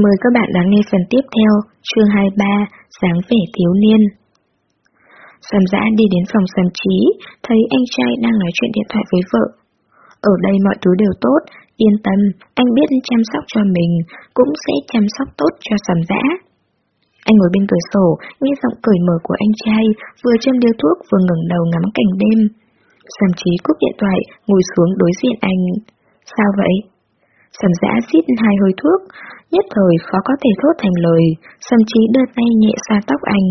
Mời các bạn lắng nghe phần tiếp theo, chương 23, dáng vẻ thiếu niên. Sầm dã đi đến phòng sầm trí, thấy anh trai đang nói chuyện điện thoại với vợ. Ở đây mọi thứ đều tốt, yên tâm, anh biết chăm sóc cho mình, cũng sẽ chăm sóc tốt cho sầm dã. Anh ngồi bên cửa sổ, nghe giọng cởi mở của anh trai, vừa châm điếu thuốc vừa ngẩng đầu ngắm cảnh đêm. Sầm trí cúp điện thoại, ngồi xuống đối diện anh. Sao vậy? Sầm giã xít hai hơi thuốc, nhất thời khó có thể thốt thành lời, sầm trí đưa tay nhẹ xoa tóc anh.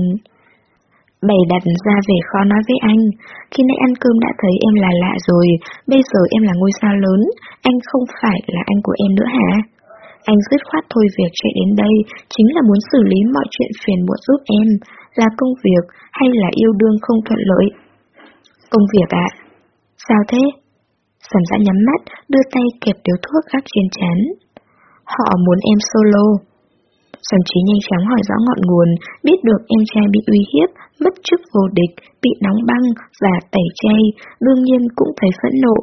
Bày đặt ra vẻ khó nói với anh, khi nãy ăn cơm đã thấy em là lạ rồi, bây giờ em là ngôi sao lớn, anh không phải là anh của em nữa hả? Anh dứt khoát thôi việc chạy đến đây, chính là muốn xử lý mọi chuyện phiền muộn giúp em, là công việc hay là yêu đương không thuận lợi? Công việc ạ. Sao thế? Sầm dã nhắm mắt, đưa tay kẹp điếu thuốc gác trên chán. Họ muốn em solo. Sầm trí nhanh chóng hỏi rõ ngọn nguồn, biết được em trai bị uy hiếp, mất chức vô địch, bị đóng băng và tẩy chay, đương nhiên cũng thấy phẫn nộ.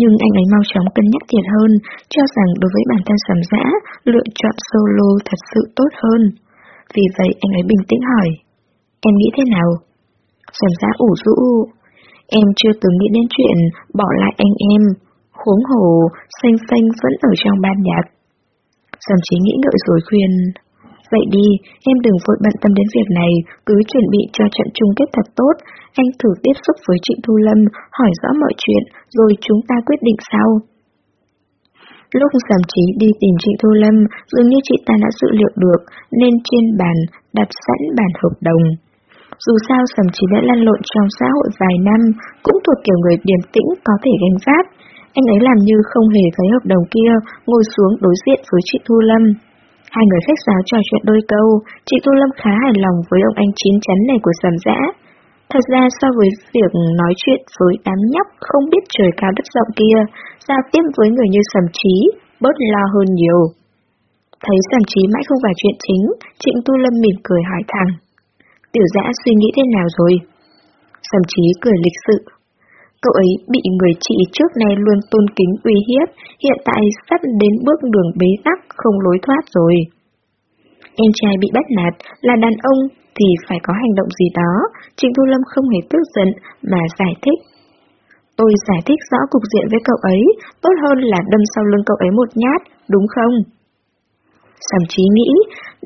Nhưng anh ấy mau chóng cân nhắc thiệt hơn, cho rằng đối với bản thân sầm dã, lựa chọn solo thật sự tốt hơn. Vì vậy anh ấy bình tĩnh hỏi, em nghĩ thế nào? Sầm dã ủ rũ, em chưa từng nghĩ đến chuyện bỏ lại anh em, huống hồ, xanh xanh vẫn ở trong ban nhạc. Sầm Chí nghĩ ngợi rồi khuyên, vậy đi, em đừng vội bận tâm đến việc này, cứ chuẩn bị cho trận chung kết thật tốt, anh thử tiếp xúc với Trịnh Thu Lâm, hỏi rõ mọi chuyện, rồi chúng ta quyết định sau. Lúc Sầm Trí đi tìm chị Thu Lâm, dường như chị ta đã dự liệu được, nên trên bàn đặt sẵn bản hợp đồng. Dù sao Sầm Trí đã lăn lộn trong xã hội vài năm, cũng thuộc kiểu người điềm tĩnh có thể gánh vác. Anh ấy làm như không hề thấy hợp đồng kia, ngồi xuống đối diện với chị Thu Lâm. Hai người khách giáo trò chuyện đôi câu, chị Thu Lâm khá hài lòng với ông anh chín chắn này của Sầm Dã. Thật ra so với việc nói chuyện với đám nhóc không biết trời cao đất rộng kia, giao tiếp với người như Sầm Trí, bớt lo hơn nhiều. Thấy Sầm Trí mãi không phải chuyện chính, Trịnh Tu Lâm mỉm cười hỏi thẳng. Tiểu dã suy nghĩ thế nào rồi? Sầm Trí cười lịch sự. Cậu ấy bị người chị trước nay luôn tôn kính uy hiếp, hiện tại sắp đến bước đường bế tắc không lối thoát rồi. Em trai bị bắt nạt, là đàn ông thì phải có hành động gì đó, Trịnh Thu Lâm không hề tức giận mà giải thích. Tôi giải thích rõ cục diện với cậu ấy, tốt hơn là đâm sau lưng cậu ấy một nhát, đúng không? Sầm trí nghĩ,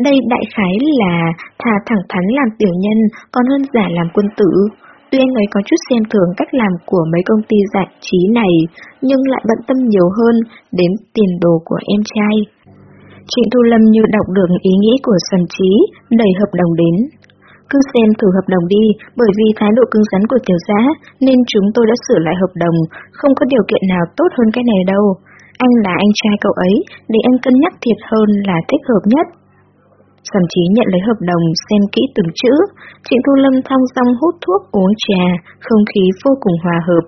đây đại khái là thà thẳng thắn làm tiểu nhân còn hơn giả làm quân tử. Tuy anh ấy có chút xem thường cách làm của mấy công ty giải trí này, nhưng lại bận tâm nhiều hơn đến tiền đồ của em trai. Trịnh Thu Lâm như đọc được ý nghĩ của Sầm Trí, đẩy hợp đồng đến. Cứ xem thử hợp đồng đi, bởi vì thái độ cứng rắn của tiểu giá, nên chúng tôi đã sửa lại hợp đồng, không có điều kiện nào tốt hơn cái này đâu. Anh là anh trai cậu ấy, để anh cân nhắc thiệt hơn là thích hợp nhất. Sầm Chí nhận lấy hợp đồng, xem kỹ từng chữ. Trịnh Thu Lâm thong dong hút thuốc uống trà, không khí vô cùng hòa hợp.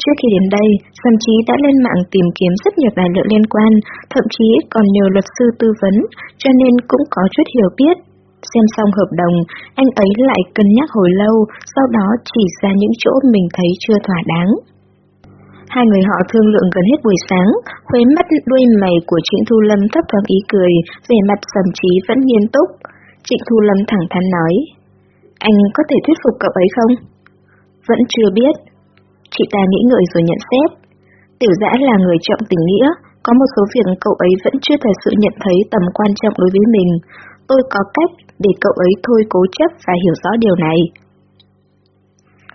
Trước khi đến đây, Sầm Chí đã lên mạng tìm kiếm rất nhiều tài liệu liên quan, thậm chí còn nhờ luật sư tư vấn, cho nên cũng có chút hiểu biết. Xem xong hợp đồng, anh ấy lại cân nhắc hồi lâu, sau đó chỉ ra những chỗ mình thấy chưa thỏa đáng. Hai người họ thương lượng gần hết buổi sáng, khuế mắt đuôi mày của Trịnh Thu Lâm thấp thoáng ý cười, vẻ mặt sầm trí vẫn nghiêm túc. Trịnh Thu Lâm thẳng thắn nói, anh có thể thuyết phục cậu ấy không? Vẫn chưa biết. Chị ta nghĩ ngợi rồi nhận xét. Tiểu dã là người trọng tình nghĩa, có một số việc cậu ấy vẫn chưa thật sự nhận thấy tầm quan trọng đối với mình. Tôi có cách để cậu ấy thôi cố chấp và hiểu rõ điều này.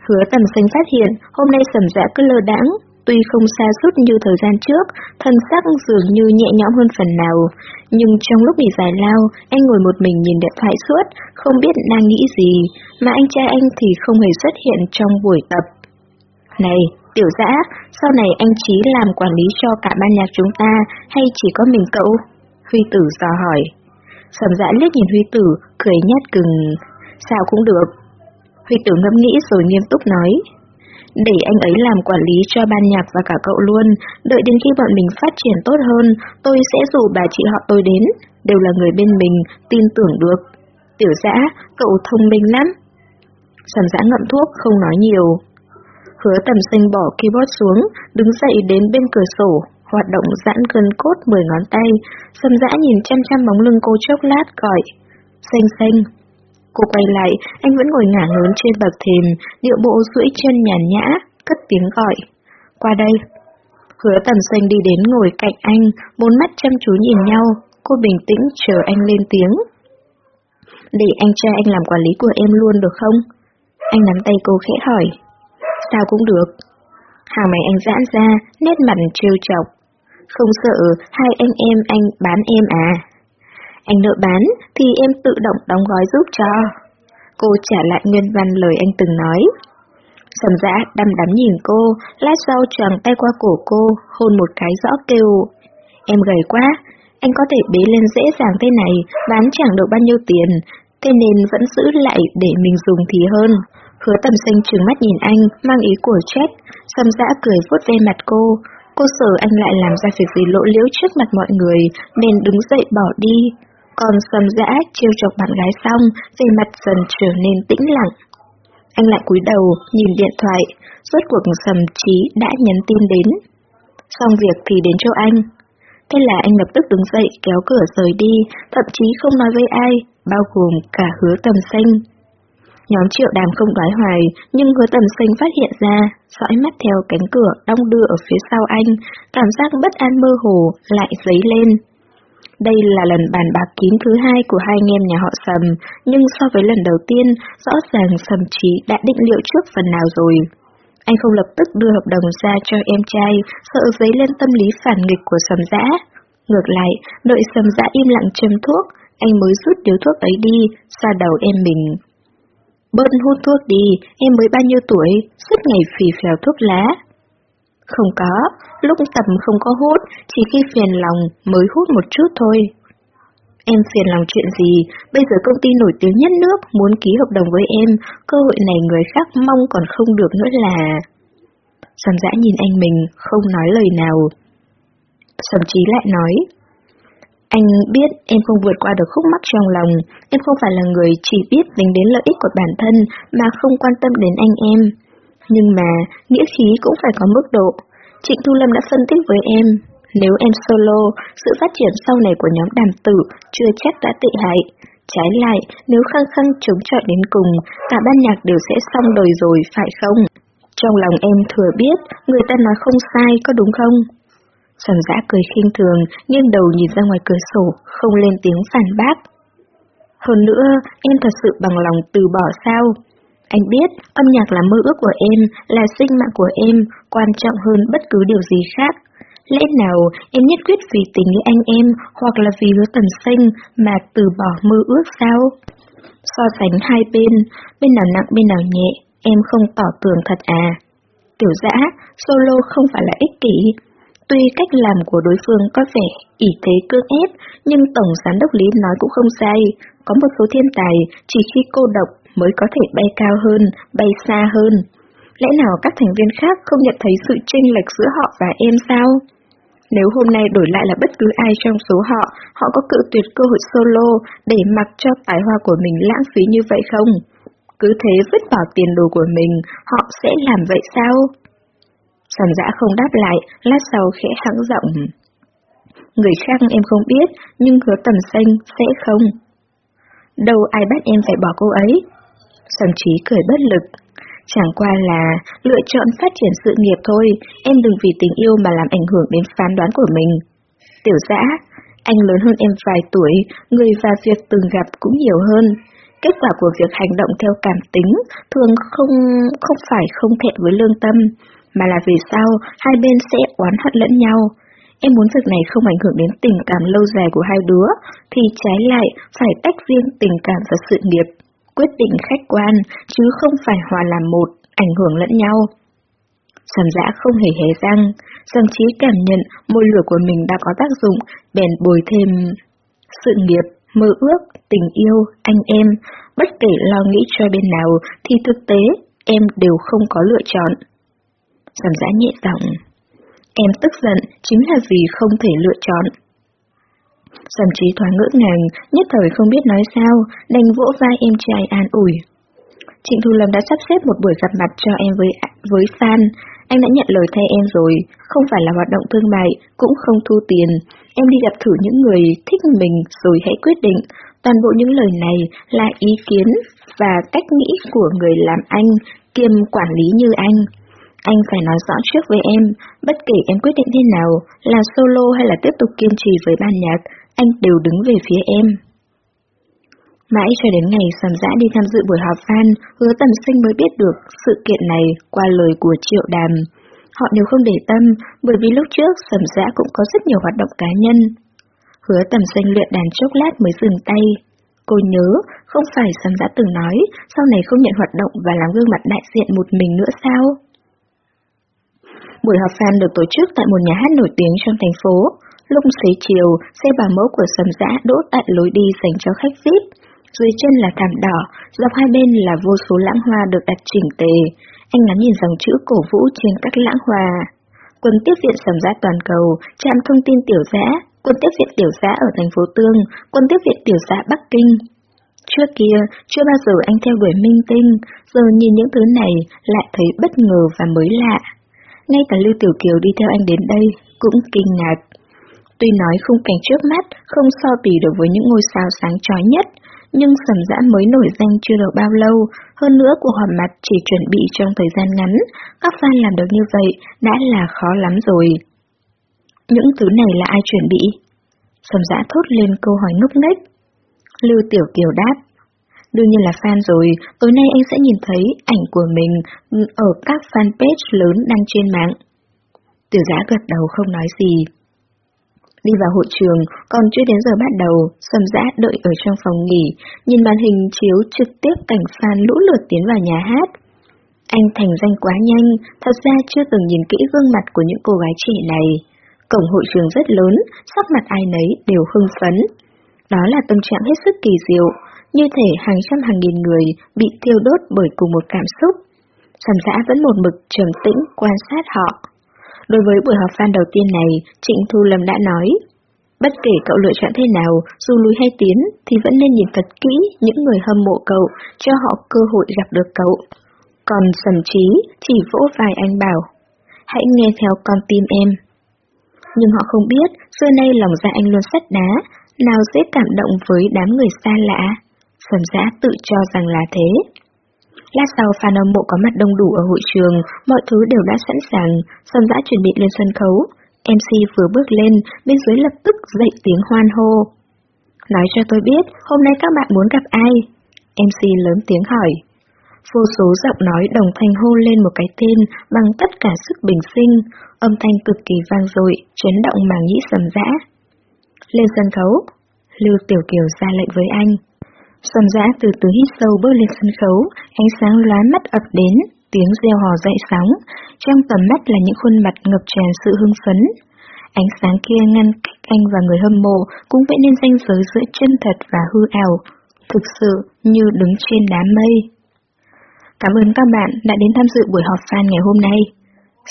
Hứa tầm xanh phát hiện, hôm nay sầm dã cứ lơ đãng, Tuy không xa suốt như thời gian trước, thân xác dường như nhẹ nhõm hơn phần nào, nhưng trong lúc nghỉ giải lao, anh ngồi một mình nhìn điện thoại suốt, không biết đang nghĩ gì, mà anh trai anh thì không hề xuất hiện trong buổi tập. Này, tiểu dã, sau này anh Chí làm quản lý cho cả ban nhạc chúng ta, hay chỉ có mình cậu? Huy tử dò hỏi. Sầm dã liếc nhìn Huy tử, cười nhát cừng. Sao cũng được. Huy tử ngẫm nghĩ rồi nghiêm túc nói. Để anh ấy làm quản lý cho ban nhạc và cả cậu luôn, đợi đến khi bọn mình phát triển tốt hơn, tôi sẽ rủ bà chị họ tôi đến, đều là người bên mình, tin tưởng được. Tiểu dã, cậu thông minh lắm. Sầm dã ngậm thuốc, không nói nhiều. Hứa tầm sinh bỏ keyboard xuống, đứng dậy đến bên cửa sổ, hoạt động giãn gân cốt mười ngón tay, sầm dã nhìn chăm chăm bóng lưng cô chốc lát gọi. Xanh xanh. Cô quay lại, anh vẫn ngồi ngả ngớn trên bậc thềm, điệu bộ duỗi chân nhàn nhã, cất tiếng gọi. Qua đây. Hứa tầm xanh đi đến ngồi cạnh anh, bốn mắt chăm chú nhìn nhau, cô bình tĩnh chờ anh lên tiếng. Để anh trai anh làm quản lý của em luôn được không? Anh nắm tay cô khẽ hỏi. Sao cũng được. Hàng mày anh giãn ra, nét mặt trêu chọc. Không sợ hai anh em anh bán em à? Anh nợ bán thì em tự động đóng gói giúp cho. Cô trả lại nguyên văn lời anh từng nói. Sầm dã đăm đắm nhìn cô, lát sau choàng tay qua cổ cô, hôn một cái rõ kêu. Em gầy quá, anh có thể bế lên dễ dàng thế này, bán chẳng được bao nhiêu tiền, thế nên vẫn giữ lại để mình dùng thì hơn. Hứa tầm xanh trừng mắt nhìn anh, mang ý của chết, sầm dã cười vuốt ve mặt cô. Cô sợ anh lại làm ra việc gì lỗ liễu trước mặt mọi người, nên đứng dậy bỏ đi. Còn sầm dã trêu chọc bạn gái xong, về mặt dần trở nên tĩnh lặng. Anh lại cúi đầu, nhìn điện thoại, rốt cuộc sầm trí đã nhắn tin đến. Xong việc thì đến chỗ anh. Thế là anh lập tức đứng dậy kéo cửa rời đi, thậm chí không nói với ai, bao gồm cả hứa tầm xanh. Nhóm triệu đàm không đoái hoài, nhưng hứa tầm xanh phát hiện ra, dõi mắt theo cánh cửa đong đưa ở phía sau anh, cảm giác bất an mơ hồ lại dấy lên. Đây là lần bàn bạc kín thứ hai của hai anh em nhà họ Sầm, nhưng so với lần đầu tiên, rõ ràng Sầm Trí đã định liệu trước phần nào rồi. Anh không lập tức đưa hợp đồng ra cho em trai, sợ dấy lên tâm lý phản nghịch của Sầm Dã. Ngược lại, đợi Sầm Dã im lặng châm thuốc, anh mới rút điếu thuốc ấy đi, xa đầu em mình. Bớt hút thuốc đi, em mới bao nhiêu tuổi, suốt ngày phì phèo thuốc lá. Không có, lúc tầm không có hút, chỉ khi phiền lòng mới hút một chút thôi. Em phiền lòng chuyện gì, bây giờ công ty nổi tiếng nhất nước muốn ký hợp đồng với em, cơ hội này người khác mong còn không được nữa là... Sầm dã nhìn anh mình, không nói lời nào. Sầm trí lại nói, anh biết em không vượt qua được khúc mắc trong lòng, em không phải là người chỉ biết tính đến lợi ích của bản thân mà không quan tâm đến anh em. Nhưng mà, nghĩa khí cũng phải có mức độ. Trịnh Thu Lâm đã phân tích với em, nếu em solo, sự phát triển sau này của nhóm đàm tử chưa chắc đã tệ hại. Trái lại, nếu khăng khăng chống chọi đến cùng, cả ban nhạc đều sẽ xong đời rồi, phải không? Trong lòng em thừa biết, người ta nói không sai, có đúng không? Sầm giã cười khinh thường, nghiêng đầu nhìn ra ngoài cửa sổ, không lên tiếng phản bác. Hơn nữa, em thật sự bằng lòng từ bỏ sao? Anh biết, âm nhạc là mơ ước của em, là sinh mạng của em, quan trọng hơn bất cứ điều gì khác. Lẽ nào em nhất quyết vì tình với anh em hoặc là vì hứa tầm sinh mà từ bỏ mơ ước sao? So sánh hai bên, bên nào nặng bên nào nhẹ, em không tỏ tường thật à? Tiểu dã, solo không phải là ích kỷ. Tuy cách làm của đối phương có vẻ ỷ thế cương ép, nhưng Tổng Giám đốc Lý nói cũng không sai. Có một số thiên tài chỉ khi cô độc mới có thể bay cao hơn, bay xa hơn. Lẽ nào các thành viên khác không nhận thấy sự chênh lệch giữa họ và em sao? Nếu hôm nay đổi lại là bất cứ ai trong số họ, họ có cự tuyệt cơ hội solo để mặc cho tài hoa của mình lãng phí như vậy không? Cứ thế vứt bỏ tiền đồ của mình, họ sẽ làm vậy sao? Sầm dã không đáp lại, lát sau khẽ hắng giọng. Người khác em không biết, nhưng hứa tầm xanh sẽ không. Đâu ai bắt em phải bỏ cô ấy. Sầm trí cười bất lực. Chẳng qua là lựa chọn phát triển sự nghiệp thôi, em đừng vì tình yêu mà làm ảnh hưởng đến phán đoán của mình. Tiểu dã, anh lớn hơn em vài tuổi, người và việc từng gặp cũng nhiều hơn. Kết quả của việc hành động theo cảm tính thường không không phải không thẹn với lương tâm, mà là vì sao hai bên sẽ oán hận lẫn nhau. Em muốn việc này không ảnh hưởng đến tình cảm lâu dài của hai đứa, thì trái lại phải tách riêng tình cảm và sự nghiệp quyết định khách quan, chứ không phải hòa làm một, ảnh hưởng lẫn nhau. Sầm dã không hề hé răng, thậm chí cảm nhận môi lửa của mình đã có tác dụng, bèn bồi thêm sự nghiệp, mơ ước, tình yêu, anh em, bất kể lo nghĩ cho bên nào thì thực tế em đều không có lựa chọn. Sầm dã nhẹ giọng, em tức giận chính là vì không thể lựa chọn. Sầm trí thoáng ngỡ ngàng, nhất thời không biết nói sao, đành vỗ vai em trai an ủi. Trịnh Thu Lâm đã sắp xếp một buổi gặp mặt cho em với với fan. anh đã nhận lời thay em rồi, không phải là hoạt động thương mại, cũng không thu tiền. Em đi gặp thử những người thích mình rồi hãy quyết định. Toàn bộ những lời này là ý kiến và cách nghĩ của người làm anh, kiêm quản lý như anh. Anh phải nói rõ trước với em, bất kể em quyết định thế nào, là solo hay là tiếp tục kiên trì với ban nhạc, anh đều đứng về phía em. Mãi cho đến ngày sầm dã đi tham dự buổi họp fan, hứa tầm sinh mới biết được sự kiện này qua lời của triệu đàm. Họ đều không để tâm, bởi vì lúc trước sầm dã cũng có rất nhiều hoạt động cá nhân. Hứa tầm sinh luyện đàn chốc lát mới dừng tay. Cô nhớ, không phải sầm dã từng nói, sau này không nhận hoạt động và làm gương mặt đại diện một mình nữa sao? Buổi họp fan được tổ chức tại một nhà hát nổi tiếng trong thành phố. Lúc xế chiều, xe bà mẫu của sầm giã đỗ tại lối đi dành cho khách VIP. Dưới chân là thảm đỏ, dọc hai bên là vô số lãng hoa được đặt chỉnh tề. Anh ngắm nhìn dòng chữ cổ vũ trên các lãng hoa. Quân tiếp viện sầm giã toàn cầu, trạm thông tin tiểu giã, quân tiếp viện tiểu giã ở thành phố Tương, quân tiếp viện tiểu giã Bắc Kinh. Trước kia, chưa bao giờ anh theo đuổi minh tinh, giờ nhìn những thứ này lại thấy bất ngờ và mới lạ. Ngay cả Lưu Tiểu Kiều đi theo anh đến đây cũng kinh ngạc. Tuy nói khung cảnh trước mắt không so bì được với những ngôi sao sáng chói nhất, nhưng sầm dã mới nổi danh chưa được bao lâu, hơn nữa cuộc họp mặt chỉ chuẩn bị trong thời gian ngắn, các fan làm được như vậy đã là khó lắm rồi. Những thứ này là ai chuẩn bị? Sầm dã thốt lên câu hỏi ngốc nghếch. Lưu Tiểu Kiều đáp. Đương nhiên là fan rồi, tối nay anh sẽ nhìn thấy ảnh của mình ở các fanpage lớn đăng trên mạng. Tiểu giã gật đầu không nói gì. Đi vào hội trường, còn chưa đến giờ bắt đầu, sầm dã đợi ở trong phòng nghỉ, nhìn màn hình chiếu trực tiếp cảnh fan lũ lượt tiến vào nhà hát. Anh thành danh quá nhanh, thật ra chưa từng nhìn kỹ gương mặt của những cô gái trẻ này. Cổng hội trường rất lớn, sắc mặt ai nấy đều hưng phấn. Đó là tâm trạng hết sức kỳ diệu, như thể hàng trăm hàng nghìn người bị thiêu đốt bởi cùng một cảm xúc. Sầm dã vẫn một mực trầm tĩnh quan sát họ. Đối với buổi họp fan đầu tiên này, Trịnh Thu Lâm đã nói, bất kể cậu lựa chọn thế nào, dù lùi hay tiến, thì vẫn nên nhìn thật kỹ những người hâm mộ cậu, cho họ cơ hội gặp được cậu. Còn sầm trí chỉ vỗ vai anh bảo, hãy nghe theo con tim em. Nhưng họ không biết, xưa nay lòng dạ anh luôn sắt đá, nào dễ cảm động với đám người xa lạ. Sầm giã tự cho rằng là thế. Lát sau fan âm mộ có mặt đông đủ ở hội trường, mọi thứ đều đã sẵn sàng, Sơn Dã chuẩn bị lên sân khấu. MC vừa bước lên, bên dưới lập tức dậy tiếng hoan hô. Nói cho tôi biết, hôm nay các bạn muốn gặp ai? MC lớn tiếng hỏi. Vô số giọng nói đồng thanh hô lên một cái tên bằng tất cả sức bình sinh, âm thanh cực kỳ vang dội, chấn động màng nhĩ sầm dã. Lên sân khấu, Lưu Tiểu Kiều ra lệnh với anh. Sầm dã từ từ hít sâu bước lên sân khấu, ánh sáng lóa mắt ập đến, tiếng reo hò dậy sóng, trong tầm mắt là những khuôn mặt ngập tràn sự hưng phấn. Ánh sáng kia ngăn cách anh và người hâm mộ cũng vẽ nên ranh giới giữa chân thật và hư ảo, thực sự như đứng trên đám mây. Cảm ơn các bạn đã đến tham dự buổi họp fan ngày hôm nay.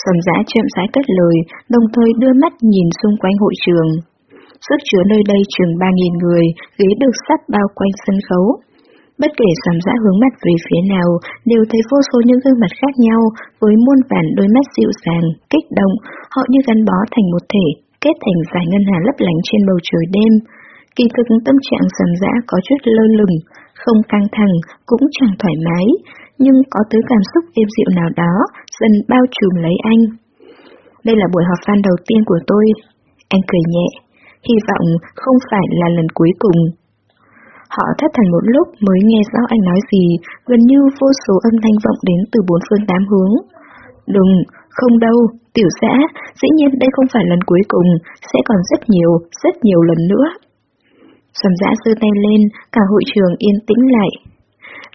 Sầm giã chậm rãi cất lời, đồng thời đưa mắt nhìn xung quanh hội trường. Sức chứa nơi đây chừng 3.000 người, ghế được sắt bao quanh sân khấu. Bất kể sầm dã hướng mắt về phía nào, đều thấy vô số những gương mặt khác nhau, với muôn vàn đôi mắt dịu dàng, kích động, họ như gắn bó thành một thể, kết thành dài ngân hà lấp lánh trên bầu trời đêm. Kỳ thực tâm trạng sầm dã có chút lơ lửng, không căng thẳng, cũng chẳng thoải mái, nhưng có thứ cảm xúc êm dịu nào đó dần bao trùm lấy anh. Đây là buổi họp fan đầu tiên của tôi. Anh cười nhẹ, hy vọng không phải là lần cuối cùng. Họ thất thần một lúc mới nghe rõ anh nói gì, gần như vô số âm thanh vọng đến từ bốn phương tám hướng. Đừng, không đâu, tiểu xã, dĩ nhiên đây không phải lần cuối cùng, sẽ còn rất nhiều, rất nhiều lần nữa. Sầm dã giơ tay lên, cả hội trường yên tĩnh lại.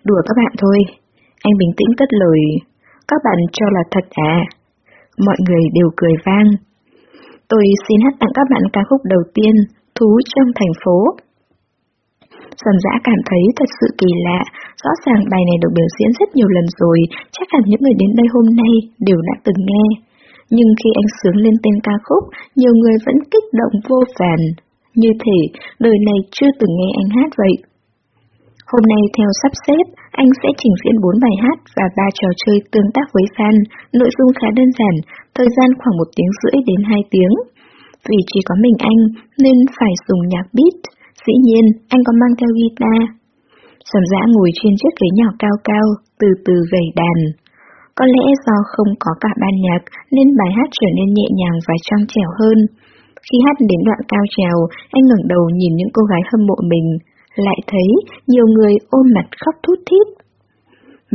Đùa các bạn thôi, anh bình tĩnh cất lời. Các bạn cho là thật à? Mọi người đều cười vang. Tôi xin hát tặng các bạn ca khúc đầu tiên, Thú trong thành phố. Sầm dã cảm thấy thật sự kỳ lạ, rõ ràng bài này được biểu diễn rất nhiều lần rồi, chắc hẳn những người đến đây hôm nay đều đã từng nghe. Nhưng khi anh sướng lên tên ca khúc, nhiều người vẫn kích động vô vàn. Như thể đời này chưa từng nghe anh hát vậy. Hôm nay theo sắp xếp, anh sẽ trình diễn 4 bài hát và 3 trò chơi tương tác với fan, nội dung khá đơn giản, thời gian khoảng 1 tiếng rưỡi đến 2 tiếng. Vì chỉ có mình anh nên phải dùng nhạc beat, dĩ nhiên anh có mang theo guitar. Sầm dã ngồi trên chiếc ghế nhỏ cao cao, từ từ gầy đàn. Có lẽ do không có cả ban nhạc nên bài hát trở nên nhẹ nhàng và trong trẻo hơn. Khi hát đến đoạn cao trèo, anh ngẩng đầu nhìn những cô gái hâm mộ mình, lại thấy nhiều người ôm mặt khóc thút thít.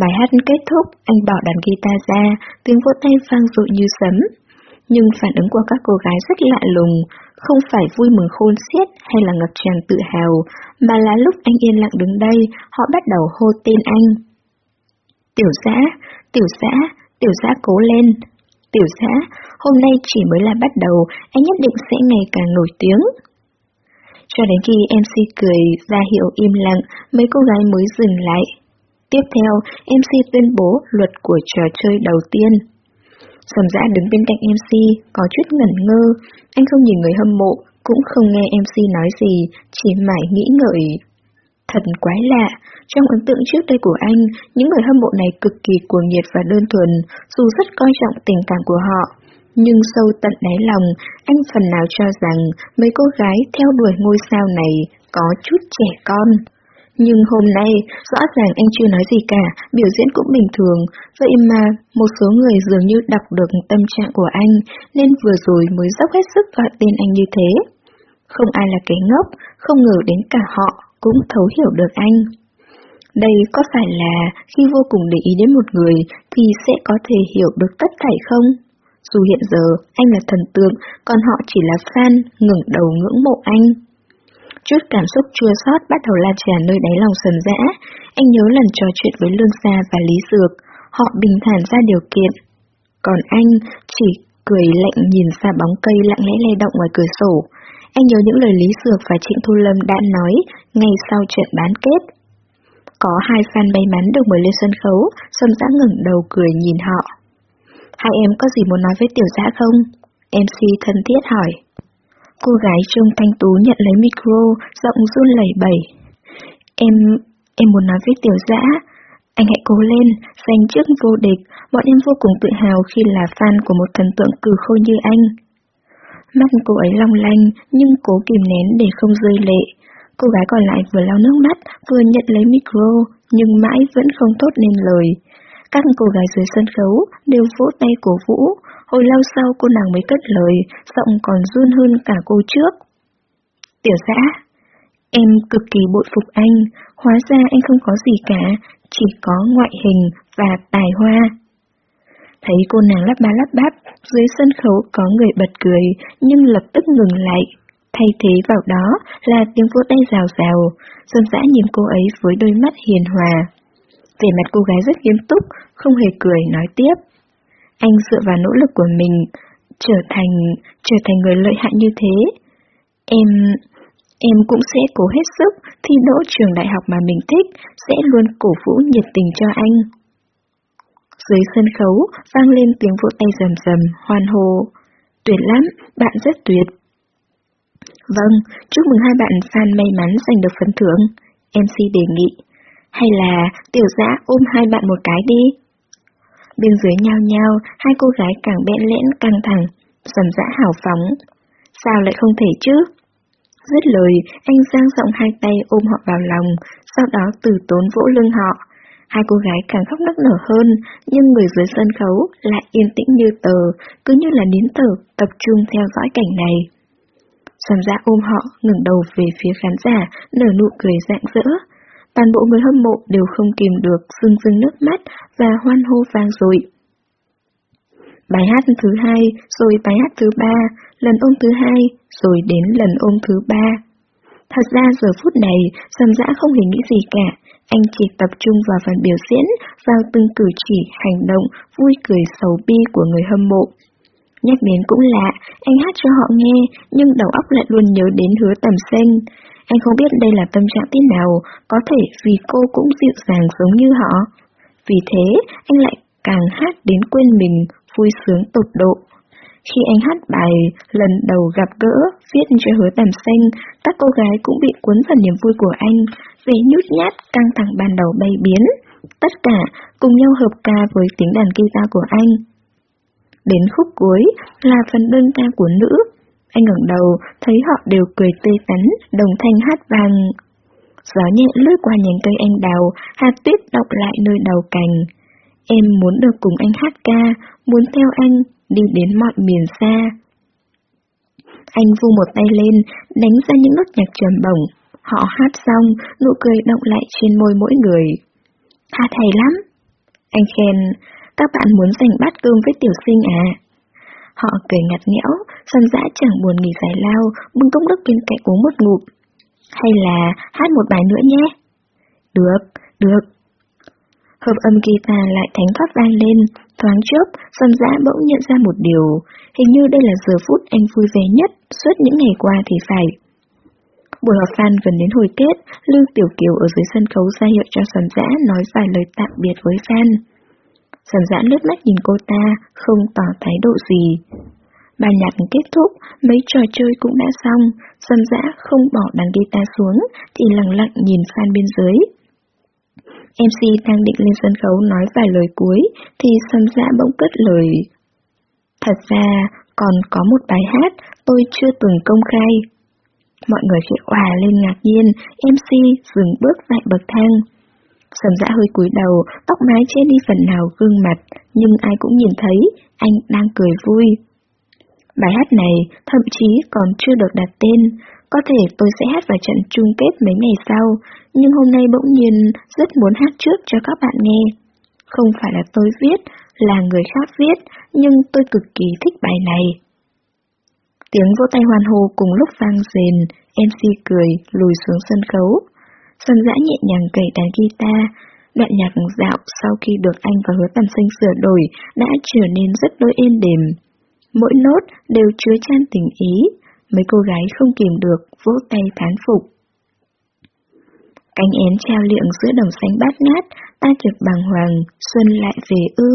Bài hát kết thúc, anh bỏ đàn guitar ra, tiếng vỗ tay vang dội như sấm. Nhưng phản ứng của các cô gái rất lạ lùng, không phải vui mừng khôn xiết hay là ngập tràn tự hào, mà là lúc anh yên lặng đứng đây, họ bắt đầu hô tên anh. Tiểu giã, tiểu giã, tiểu giã cố lên. Tiểu giã, hôm nay chỉ mới là bắt đầu, anh nhất định sẽ ngày càng nổi tiếng. Cho đến khi MC cười ra hiệu im lặng, mấy cô gái mới dừng lại. Tiếp theo, MC tuyên bố luật của trò chơi đầu tiên. Sầm dã đứng bên cạnh MC, có chút ngẩn ngơ, anh không nhìn người hâm mộ, cũng không nghe MC nói gì, chỉ mãi nghĩ ngợi. Thật quái lạ, trong ấn tượng trước đây của anh, những người hâm mộ này cực kỳ cuồng nhiệt và đơn thuần, dù rất coi trọng tình cảm của họ. Nhưng sâu tận đáy lòng, anh phần nào cho rằng mấy cô gái theo đuổi ngôi sao này có chút trẻ con. Nhưng hôm nay, rõ ràng anh chưa nói gì cả, biểu diễn cũng bình thường, vậy mà một số người dường như đọc được tâm trạng của anh, nên vừa rồi mới dốc hết sức gọi tên anh như thế. Không ai là cái ngốc, không ngờ đến cả họ cũng thấu hiểu được anh. Đây có phải là khi vô cùng để ý đến một người thì sẽ có thể hiểu được tất thảy không? Dù hiện giờ anh là thần tượng, còn họ chỉ là fan ngẩng đầu ngưỡng mộ anh. Chút cảm xúc chua xót bắt đầu lan tràn nơi đáy lòng sần dã. Anh nhớ lần trò chuyện với Lương sa và Lý Dược, họ bình thản ra điều kiện. Còn anh chỉ cười lạnh nhìn xa bóng cây lặng lẽ lay động ngoài cửa sổ. Anh nhớ những lời Lý Dược và Trịnh Thu Lâm đã nói ngay sau trận bán kết. Có hai fan may mắn được mời lên sân khấu, Sâm Dã ngẩng đầu cười nhìn họ. Hai em có gì muốn nói với tiểu dã không? MC thân thiết hỏi. Cô gái trông thanh tú nhận lấy micro, giọng run lẩy bẩy. Em, em muốn nói với tiểu dã. Anh hãy cố lên, giành chức vô địch, bọn em vô cùng tự hào khi là fan của một thần tượng cử khôi như anh. Mắt cô ấy long lanh, nhưng cố kìm nén để không rơi lệ. Cô gái còn lại vừa lau nước mắt, vừa nhận lấy micro, nhưng mãi vẫn không tốt nên lời. Các cô gái dưới sân khấu đều vỗ tay cổ vũ, hồi lâu sau cô nàng mới cất lời, giọng còn run hơn cả cô trước. Tiểu giã, em cực kỳ bội phục anh, hóa ra anh không có gì cả, chỉ có ngoại hình và tài hoa. Thấy cô nàng lắp ba lắp bắp, dưới sân khấu có người bật cười, nhưng lập tức ngừng lại. Thay thế vào đó là tiếng vỗ tay rào rào, dân dã nhìn cô ấy với đôi mắt hiền hòa. Về mặt cô gái rất nghiêm túc, không hề cười nói tiếp. Anh dựa vào nỗ lực của mình, trở thành, trở thành người lợi hại như thế. Em, em cũng sẽ cố hết sức thi đỗ trường đại học mà mình thích, sẽ luôn cổ vũ nhiệt tình cho anh. Dưới sân khấu, vang lên tiếng vỗ tay rầm rầm, hoan hô. Tuyệt lắm, bạn rất tuyệt. Vâng, chúc mừng hai bạn fan may mắn giành được phần thưởng. MC đề nghị. Hay là tiểu dã ôm hai bạn một cái đi? Bên dưới nhau nhau, hai cô gái càng bẽn lẽn căng thẳng, dầm dã hào phóng. Sao lại không thể chứ? Dứt lời, anh giang rộng hai tay ôm họ vào lòng, sau đó từ tốn vỗ lưng họ. Hai cô gái càng khóc nức nở hơn, nhưng người dưới sân khấu lại yên tĩnh như tờ, cứ như là nín thở, tập trung theo dõi cảnh này. Sầm dã ôm họ, ngừng đầu về phía khán giả, nở nụ cười rạng rỡ. Toàn bộ người hâm mộ đều không kìm được, rưng rưng nước mắt và hoan hô vang dội. Bài hát thứ hai, rồi bài hát thứ ba, lần ôm thứ hai, rồi đến lần ôm thứ ba. Thật ra giờ phút này, Sầm dã không hề nghĩ gì cả, anh chỉ tập trung vào phần biểu diễn, vào từng cử chỉ, hành động, vui cười xấu bi của người hâm mộ. Nhắc đến cũng lạ, anh hát cho họ nghe, nhưng đầu óc lại luôn nhớ đến hứa tầm xanh. Anh không biết đây là tâm trạng thế nào, có thể vì cô cũng dịu dàng giống như họ. Vì thế, anh lại càng hát đến quên mình, vui sướng tột độ. Khi anh hát bài lần đầu gặp gỡ, viết cho hứa tầm xanh, các cô gái cũng bị cuốn vào niềm vui của anh, về nhút nhát, căng thẳng ban đầu bay biến, Tất cả cùng nhau hợp ca với tiếng đàn guitar của anh. Đến khúc cuối là phần đơn ca của nữ. Anh ngẩng đầu, thấy họ đều cười tươi tắn, đồng thanh hát vang. Gió nhẹ lướt qua nhánh cây anh đào, hạt tuyết đọc lại nơi đầu cành. Em muốn được cùng anh hát ca, muốn theo anh, đi đến mọi miền xa. Anh vu một tay lên, đánh ra những nốt nhạc trầm bổng. Họ hát xong, nụ cười động lại trên môi mỗi người. Hát hay lắm. Anh khen, các bạn muốn giành bát cơm với tiểu sinh à? Họ cười ngặt nghẽo, sân dã chẳng buồn nghỉ giải lao, bưng cốc nước bên cạnh uống một ngụm. Hay là hát một bài nữa nhé? Được, được. Hợp âm guitar lại thánh thoát vang lên, thoáng chớp, sân dã bỗng nhận ra một điều, hình như đây là giờ phút anh vui vẻ nhất suốt những ngày qua thì phải. Buổi họp fan gần đến hồi kết, Lưu Tiểu Kiều ở dưới sân khấu ra hiệu cho Sầm Dã nói vài lời tạm biệt với fan. Sầm Dã lướt mắt nhìn cô ta, không tỏ thái độ gì. Bài nhạc kết thúc, mấy trò chơi cũng đã xong, Sầm Dã không bỏ đàn guitar xuống, thì lặng lặng nhìn fan bên dưới. MC đang định lên sân khấu nói vài lời cuối, thì Sầm Dã bỗng cất lời. Thật ra, còn có một bài hát tôi chưa từng công khai. Mọi người khẽ hòa lên ngạc nhiên, MC dừng bước tại bậc thang. Sầm dã hơi cúi đầu, tóc mái che đi phần nào gương mặt, nhưng ai cũng nhìn thấy, anh đang cười vui. Bài hát này thậm chí còn chưa được đặt tên, có thể tôi sẽ hát vào trận chung kết mấy ngày sau, nhưng hôm nay bỗng nhiên rất muốn hát trước cho các bạn nghe. Không phải là tôi viết, là người khác viết, nhưng tôi cực kỳ thích bài này. Tiếng vỗ tay hoan hô cùng lúc vang rền, MC cười, lùi xuống sân khấu xuân dã nhẹ nhàng cầy đàn guitar, đoạn nhạc dạo sau khi được anh và hứa tầm sinh sửa đổi đã trở nên rất đôi êm đềm. Mỗi nốt đều chứa chan tình ý, mấy cô gái không kìm được vỗ tay thán phục. Cánh én treo liệng giữa đồng xanh bát ngát, ta chợt bàng hoàng, xuân lại về ư.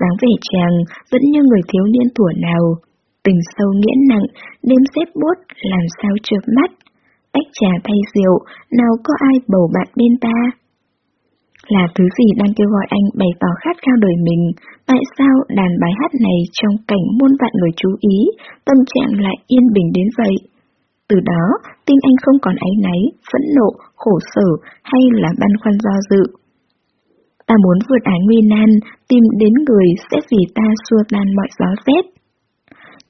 dáng vẻ chàng vẫn như người thiếu niên tuổi nào, tình sâu nghĩa nặng, đêm xếp bút làm sao chợp mắt. Tách trà thay rượu, nào có ai bầu bạn bên ta? Là thứ gì đang kêu gọi anh bày tỏ khát khao đời mình, tại sao đàn bài hát này trong cảnh muôn vạn người chú ý, tâm trạng lại yên bình đến vậy? Từ đó, tim anh không còn áy náy, phẫn nộ, khổ sở hay là băn khoăn do dự. Ta muốn vượt ái nguy nan, tìm đến người sẽ vì ta xua tan mọi gió rét.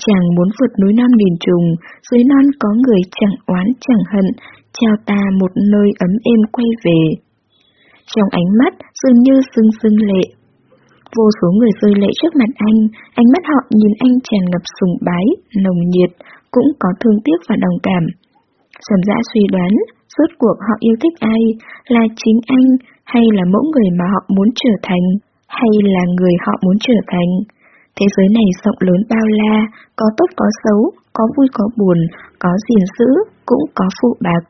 Chàng muốn vượt núi non nghìn trùng, dưới non có người chẳng oán chẳng hận, trao ta một nơi ấm êm quay về. Trong ánh mắt dường như sưng sưng lệ. Vô số người rơi lệ trước mặt anh, ánh mắt họ nhìn anh tràn ngập sùng bái, nồng nhiệt, cũng có thương tiếc và đồng cảm. Sầm dã suy đoán, rốt cuộc họ yêu thích ai, là chính anh, hay là mẫu người mà họ muốn trở thành, hay là người họ muốn trở thành. Thế giới này rộng lớn bao la, có tốt có xấu, có vui có buồn, có gìn giữ, cũng có phụ bạc.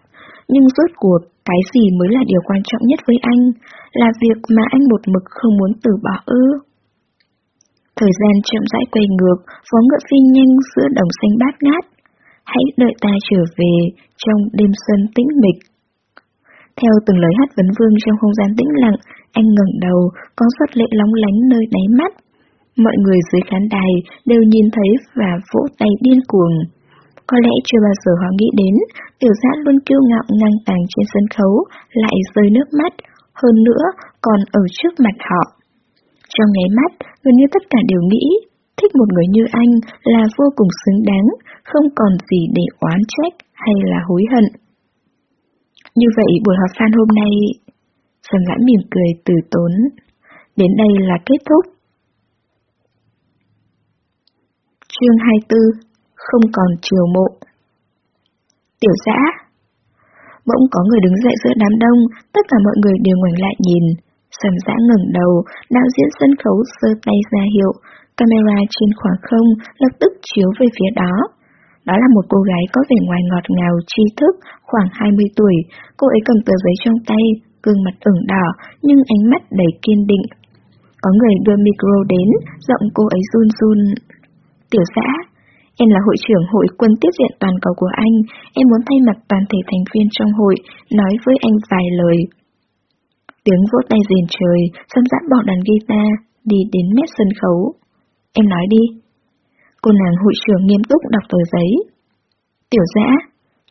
Nhưng rốt cuộc, cái gì mới là điều quan trọng nhất với anh, là việc mà anh một mực không muốn từ bỏ ư. Thời gian chậm rãi quay ngược, phó ngựa phi nhanh giữa đồng xanh bát ngát. Hãy đợi ta trở về trong đêm xuân tĩnh mịch. Theo từng lời hát vấn vương trong không gian tĩnh lặng, anh ngẩng đầu, có giọt lệ lóng lánh nơi đáy mắt. Mọi người dưới khán đài đều nhìn thấy và vỗ tay điên cuồng. Có lẽ chưa bao giờ họ nghĩ đến, tiểu giã luôn kiêu ngạo ngang tàng trên sân khấu, lại rơi nước mắt, hơn nữa còn ở trước mặt họ. Trong nháy mắt, gần như tất cả đều nghĩ, thích một người như anh là vô cùng xứng đáng, không còn gì để oán trách hay là hối hận. Như vậy buổi họp fan hôm nay, Sầm lãn mỉm cười từ tốn. Đến đây là kết thúc. Chương 24 Không còn chiều mộ Tiểu giã Bỗng có người đứng dậy giữa đám đông, tất cả mọi người đều ngoảnh lại nhìn. Sầm dã ngẩng đầu, đạo diễn sân khấu giơ tay ra hiệu, camera trên khoảng không lập tức chiếu về phía đó. Đó là một cô gái có vẻ ngoài ngọt ngào, tri thức, khoảng 20 tuổi, cô ấy cầm tờ giấy trong tay, gương mặt ửng đỏ, nhưng ánh mắt đầy kiên định. Có người đưa micro đến, giọng cô ấy run run. Tiểu xã, em là hội trưởng hội quân tiếp diện toàn cầu của anh, em muốn thay mặt toàn thể thành viên trong hội, nói với anh vài lời. Tiếng vỗ tay rền trời, xâm Dã bỏ đàn guitar, đi đến mép sân khấu. Em nói đi. Cô nàng hội trưởng nghiêm túc đọc tờ giấy. Tiểu dã,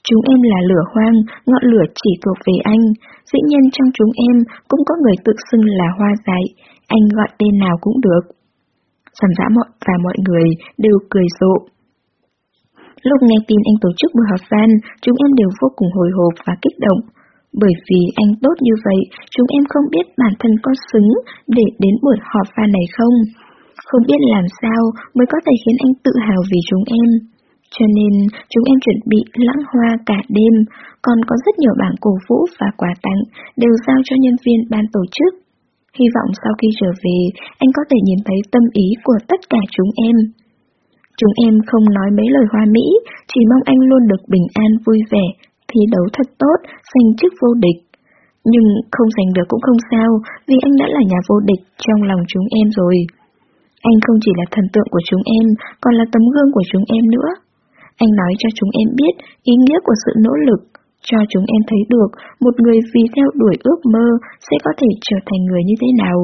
chúng em là lửa hoang, ngọn lửa chỉ thuộc về anh. Dĩ nhiên trong chúng em cũng có người tự xưng là hoa dại, anh gọi tên nào cũng được. Sầm dã mọi và mọi người đều cười rộ. Lúc nghe tin anh tổ chức buổi họp fan, chúng em đều vô cùng hồi hộp và kích động. Bởi vì anh tốt như vậy, chúng em không biết bản thân có xứng để đến buổi họp fan này không. Không biết làm sao mới có thể khiến anh tự hào vì chúng em. Cho nên, chúng em chuẩn bị lãng hoa cả đêm, còn có rất nhiều bảng cổ vũ và quà tặng đều giao cho nhân viên ban tổ chức. Hy vọng sau khi trở về, anh có thể nhìn thấy tâm ý của tất cả chúng em. Chúng em không nói mấy lời hoa mỹ, chỉ mong anh luôn được bình an vui vẻ, thi đấu thật tốt, giành chức vô địch. Nhưng không giành được cũng không sao, vì anh đã là nhà vô địch trong lòng chúng em rồi. Anh không chỉ là thần tượng của chúng em, còn là tấm gương của chúng em nữa. Anh nói cho chúng em biết ý nghĩa của sự nỗ lực, cho chúng em thấy được một người vì theo đuổi ước mơ sẽ có thể trở thành người như thế nào.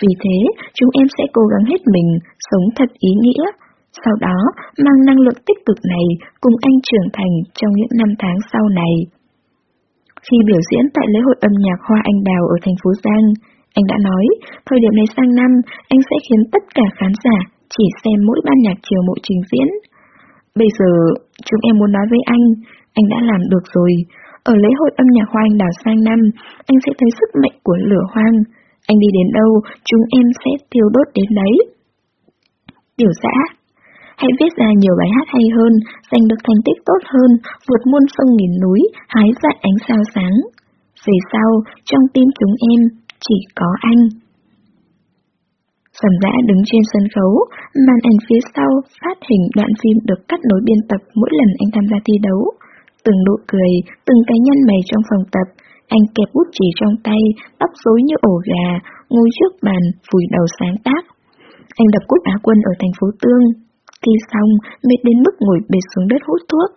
Vì thế, chúng em sẽ cố gắng hết mình, sống thật ý nghĩa, sau đó mang năng lượng tích cực này cùng anh trưởng thành trong những năm tháng sau này. Khi biểu diễn tại lễ hội âm nhạc Hoa Anh Đào ở thành phố Giang, anh đã nói, thời điểm này sang năm, anh sẽ khiến tất cả khán giả chỉ xem mỗi ban nhạc chiều mộ trình diễn. Bây giờ, chúng em muốn nói với anh, anh đã làm được rồi. Ở lễ hội âm nhạc Hoa Anh Đào sang năm, anh sẽ thấy sức mạnh của lửa hoang. Anh đi đến đâu, chúng em sẽ tiêu đốt đến đấy. Tiểu xã Hãy viết ra nhiều bài hát hay hơn, giành được thành tích tốt hơn, vượt muôn sông nghìn núi, hái dại ánh sao sáng. Về sau, trong tim chúng em, chỉ có anh. Sầm dã đứng trên sân khấu, màn ảnh phía sau phát hình đoạn phim được cắt nối biên tập mỗi lần anh tham gia thi đấu. Từng nụ cười, từng cái nhân mày trong phòng tập, anh kẹp bút chỉ trong tay, tóc rối như ổ gà, ngồi trước bàn, vùi đầu sáng tác. Anh đập cúp Á quân ở thành phố Tương, Thi xong, mệt đến mức ngồi bệt xuống đất hút thuốc.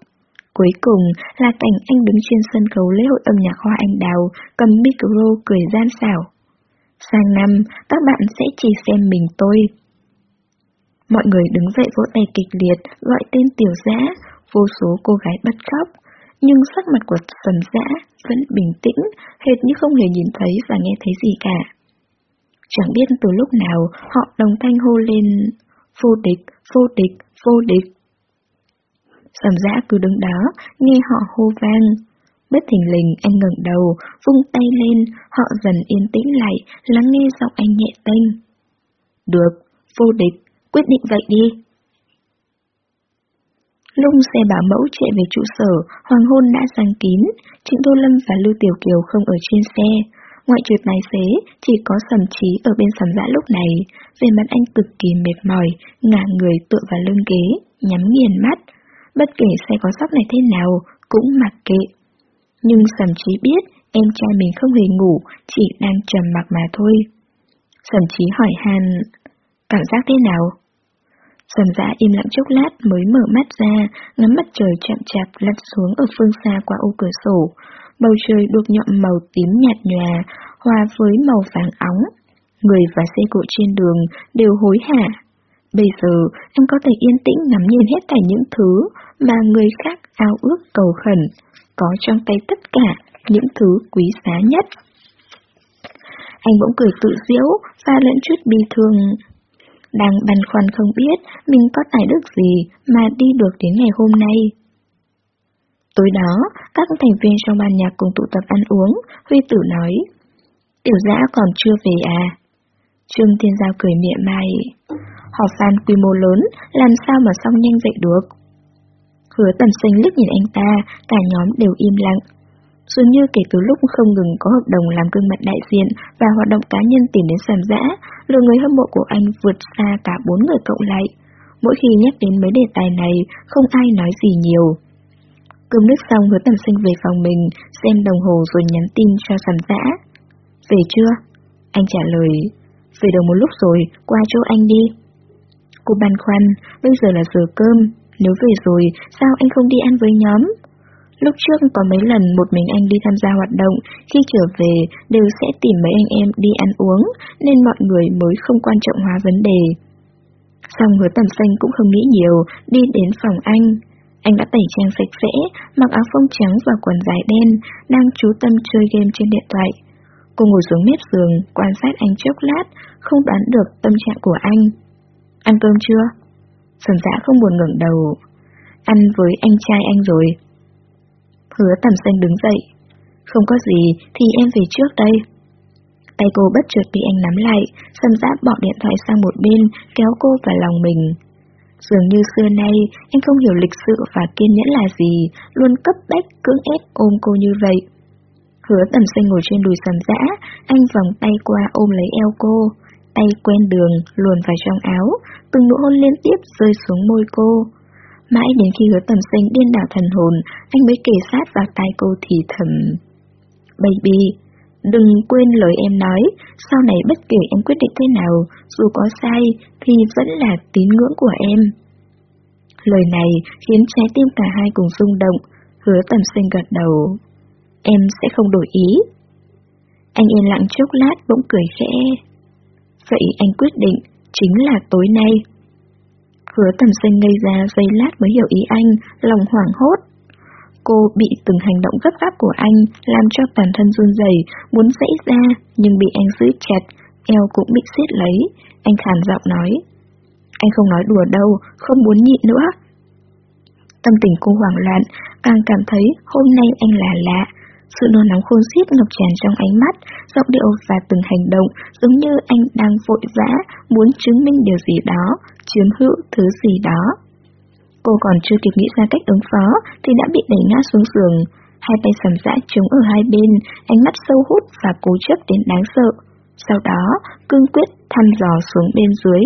Cuối cùng là cảnh anh đứng trên sân khấu lễ hội âm nhạc hoa anh đào, cầm micro cười gian xảo. Sang năm, các bạn sẽ chỉ xem mình tôi. Mọi người đứng dậy vỗ tay kịch liệt, gọi tên tiểu giã, vô số cô gái bất khóc. Nhưng sắc mặt của sầm Dã vẫn bình tĩnh, hệt như không hề nhìn thấy và nghe thấy gì cả. Chẳng biết từ lúc nào họ đồng thanh hô lên vô địch, vô địch, vô địch. Sầm dã cứ đứng đó, nghe họ hô vang. Bất thình lình anh ngẩng đầu, vung tay lên, họ dần yên tĩnh lại, lắng nghe giọng anh nhẹ tênh. Được, vô địch, quyết định vậy đi. Lung xe bảo mẫu chạy về trụ sở, hoàng hôn đã giăng kín, Trịnh Tô Lâm và Lưu Tiểu Kiều không ở trên xe. Ngoại trừ tài xế, chỉ có sầm trí ở bên sầm dã lúc này, về mặt anh cực kỳ mệt mỏi, ngả người tựa vào lưng ghế, nhắm nghiền mắt. Bất kể xe có sóc này thế nào, cũng mặc kệ. Nhưng sầm trí biết em trai mình không hề ngủ, chỉ đang trầm mặc mà thôi. Sầm trí hỏi Han, cảm giác thế nào? Sầm dã im lặng chốc lát mới mở mắt ra, ngắm mặt trời chậm chạp lặn xuống ở phương xa qua ô cửa sổ, bầu trời được nhọn màu tím nhạt nhòa, hòa với màu vàng óng. Người và xe cộ trên đường đều hối hả. Bây giờ, anh có thể yên tĩnh ngắm nhìn hết thảy những thứ mà người khác ao ước cầu khẩn, có trong tay tất cả những thứ quý giá nhất. Anh bỗng cười tự diễu và lẫn chút bi thương. Đang băn khoăn không biết mình có tài đức gì mà đi được đến ngày hôm nay. Tối đó, các thành viên trong ban nhạc cùng tụ tập ăn uống, Huy Tử nói. Tiểu giã còn chưa về à? Trương Thiên Giao cười mỉa mai. Họp fan quy mô lớn, làm sao mà xong nhanh dậy được? Hứa tầm sinh liếc nhìn anh ta, cả nhóm đều im lặng. Dường như kể từ lúc không ngừng có hợp đồng làm gương mặt đại diện và hoạt động cá nhân tìm đến sàm giã, lượng người hâm mộ của anh vượt xa cả bốn người cộng lại. Mỗi khi nhắc đến mấy đề tài này, không ai nói gì nhiều. Cơm nước xong hứa tầm sinh về phòng mình, xem đồng hồ rồi nhắn tin cho sàm giã. Về chưa? Anh trả lời, về được một lúc rồi, qua chỗ anh đi. Cô băn khoăn, bây giờ là giờ cơm, nếu về rồi, sao anh không đi ăn với nhóm? Lúc trước có mấy lần một mình anh đi tham gia hoạt động, khi trở về đều sẽ tìm mấy anh em đi ăn uống, nên mọi người mới không quan trọng hóa vấn đề. Xong hứa tầm xanh cũng không nghĩ nhiều, đi đến phòng anh. Anh đã tẩy trang sạch sẽ, mặc áo phông trắng và quần dài đen, đang chú tâm chơi game trên điện thoại. Cô ngồi xuống mép giường, quan sát anh chốc lát, không đoán được tâm trạng của anh. Ăn cơm chưa? Sầm dã không buồn ngẩng đầu. Ăn với anh trai anh rồi. Hứa tầm xanh đứng dậy. Không có gì, thì em về trước đây. Tay cô bất chợt bị anh nắm lại, sầm dã bỏ điện thoại sang một bên, kéo cô vào lòng mình. Dường như xưa nay, anh không hiểu lịch sự và kiên nhẫn là gì, luôn cấp bách cưỡng ép ôm cô như vậy. Hứa tầm xanh ngồi trên đùi sầm dã, anh vòng tay qua ôm lấy eo cô, tay quen đường, luồn vào trong áo, từng nụ hôn liên tiếp rơi xuống môi cô. Mãi đến khi hứa tầm xanh điên đảo thần hồn, anh mới kề sát vào tai cô thì thầm. Baby, đừng quên lời em nói, sau này bất kể em quyết định thế nào, dù có sai, thì vẫn là tín ngưỡng của em. Lời này khiến trái tim cả hai cùng rung động, hứa tầm xanh gật đầu. Em sẽ không đổi ý. Anh yên lặng chốc lát bỗng cười khẽ. Vậy anh quyết định, chính là tối nay. Hứa tầm xanh ngây ra giây lát mới hiểu ý anh, lòng hoảng hốt. Cô bị từng hành động gấp gáp của anh làm cho toàn thân run rẩy, muốn dãy ra nhưng bị anh giữ chặt, eo cũng bị siết lấy. Anh khàn giọng nói. Anh không nói đùa đâu, không muốn nhịn nữa. Tâm tình cô hoảng loạn, càng cảm thấy hôm nay anh là lạ, sự nôn nóng khôn xiết ngập tràn trong ánh mắt, giọng điệu và từng hành động giống như anh đang vội vã muốn chứng minh điều gì đó, chiếm hữu thứ gì đó. Cô còn chưa kịp nghĩ ra cách ứng phó thì đã bị đẩy ngã xuống giường. Hai tay sầm dã trống ở hai bên, ánh mắt sâu hút và cố chấp đến đáng sợ. Sau đó, cương quyết thăm dò xuống bên dưới.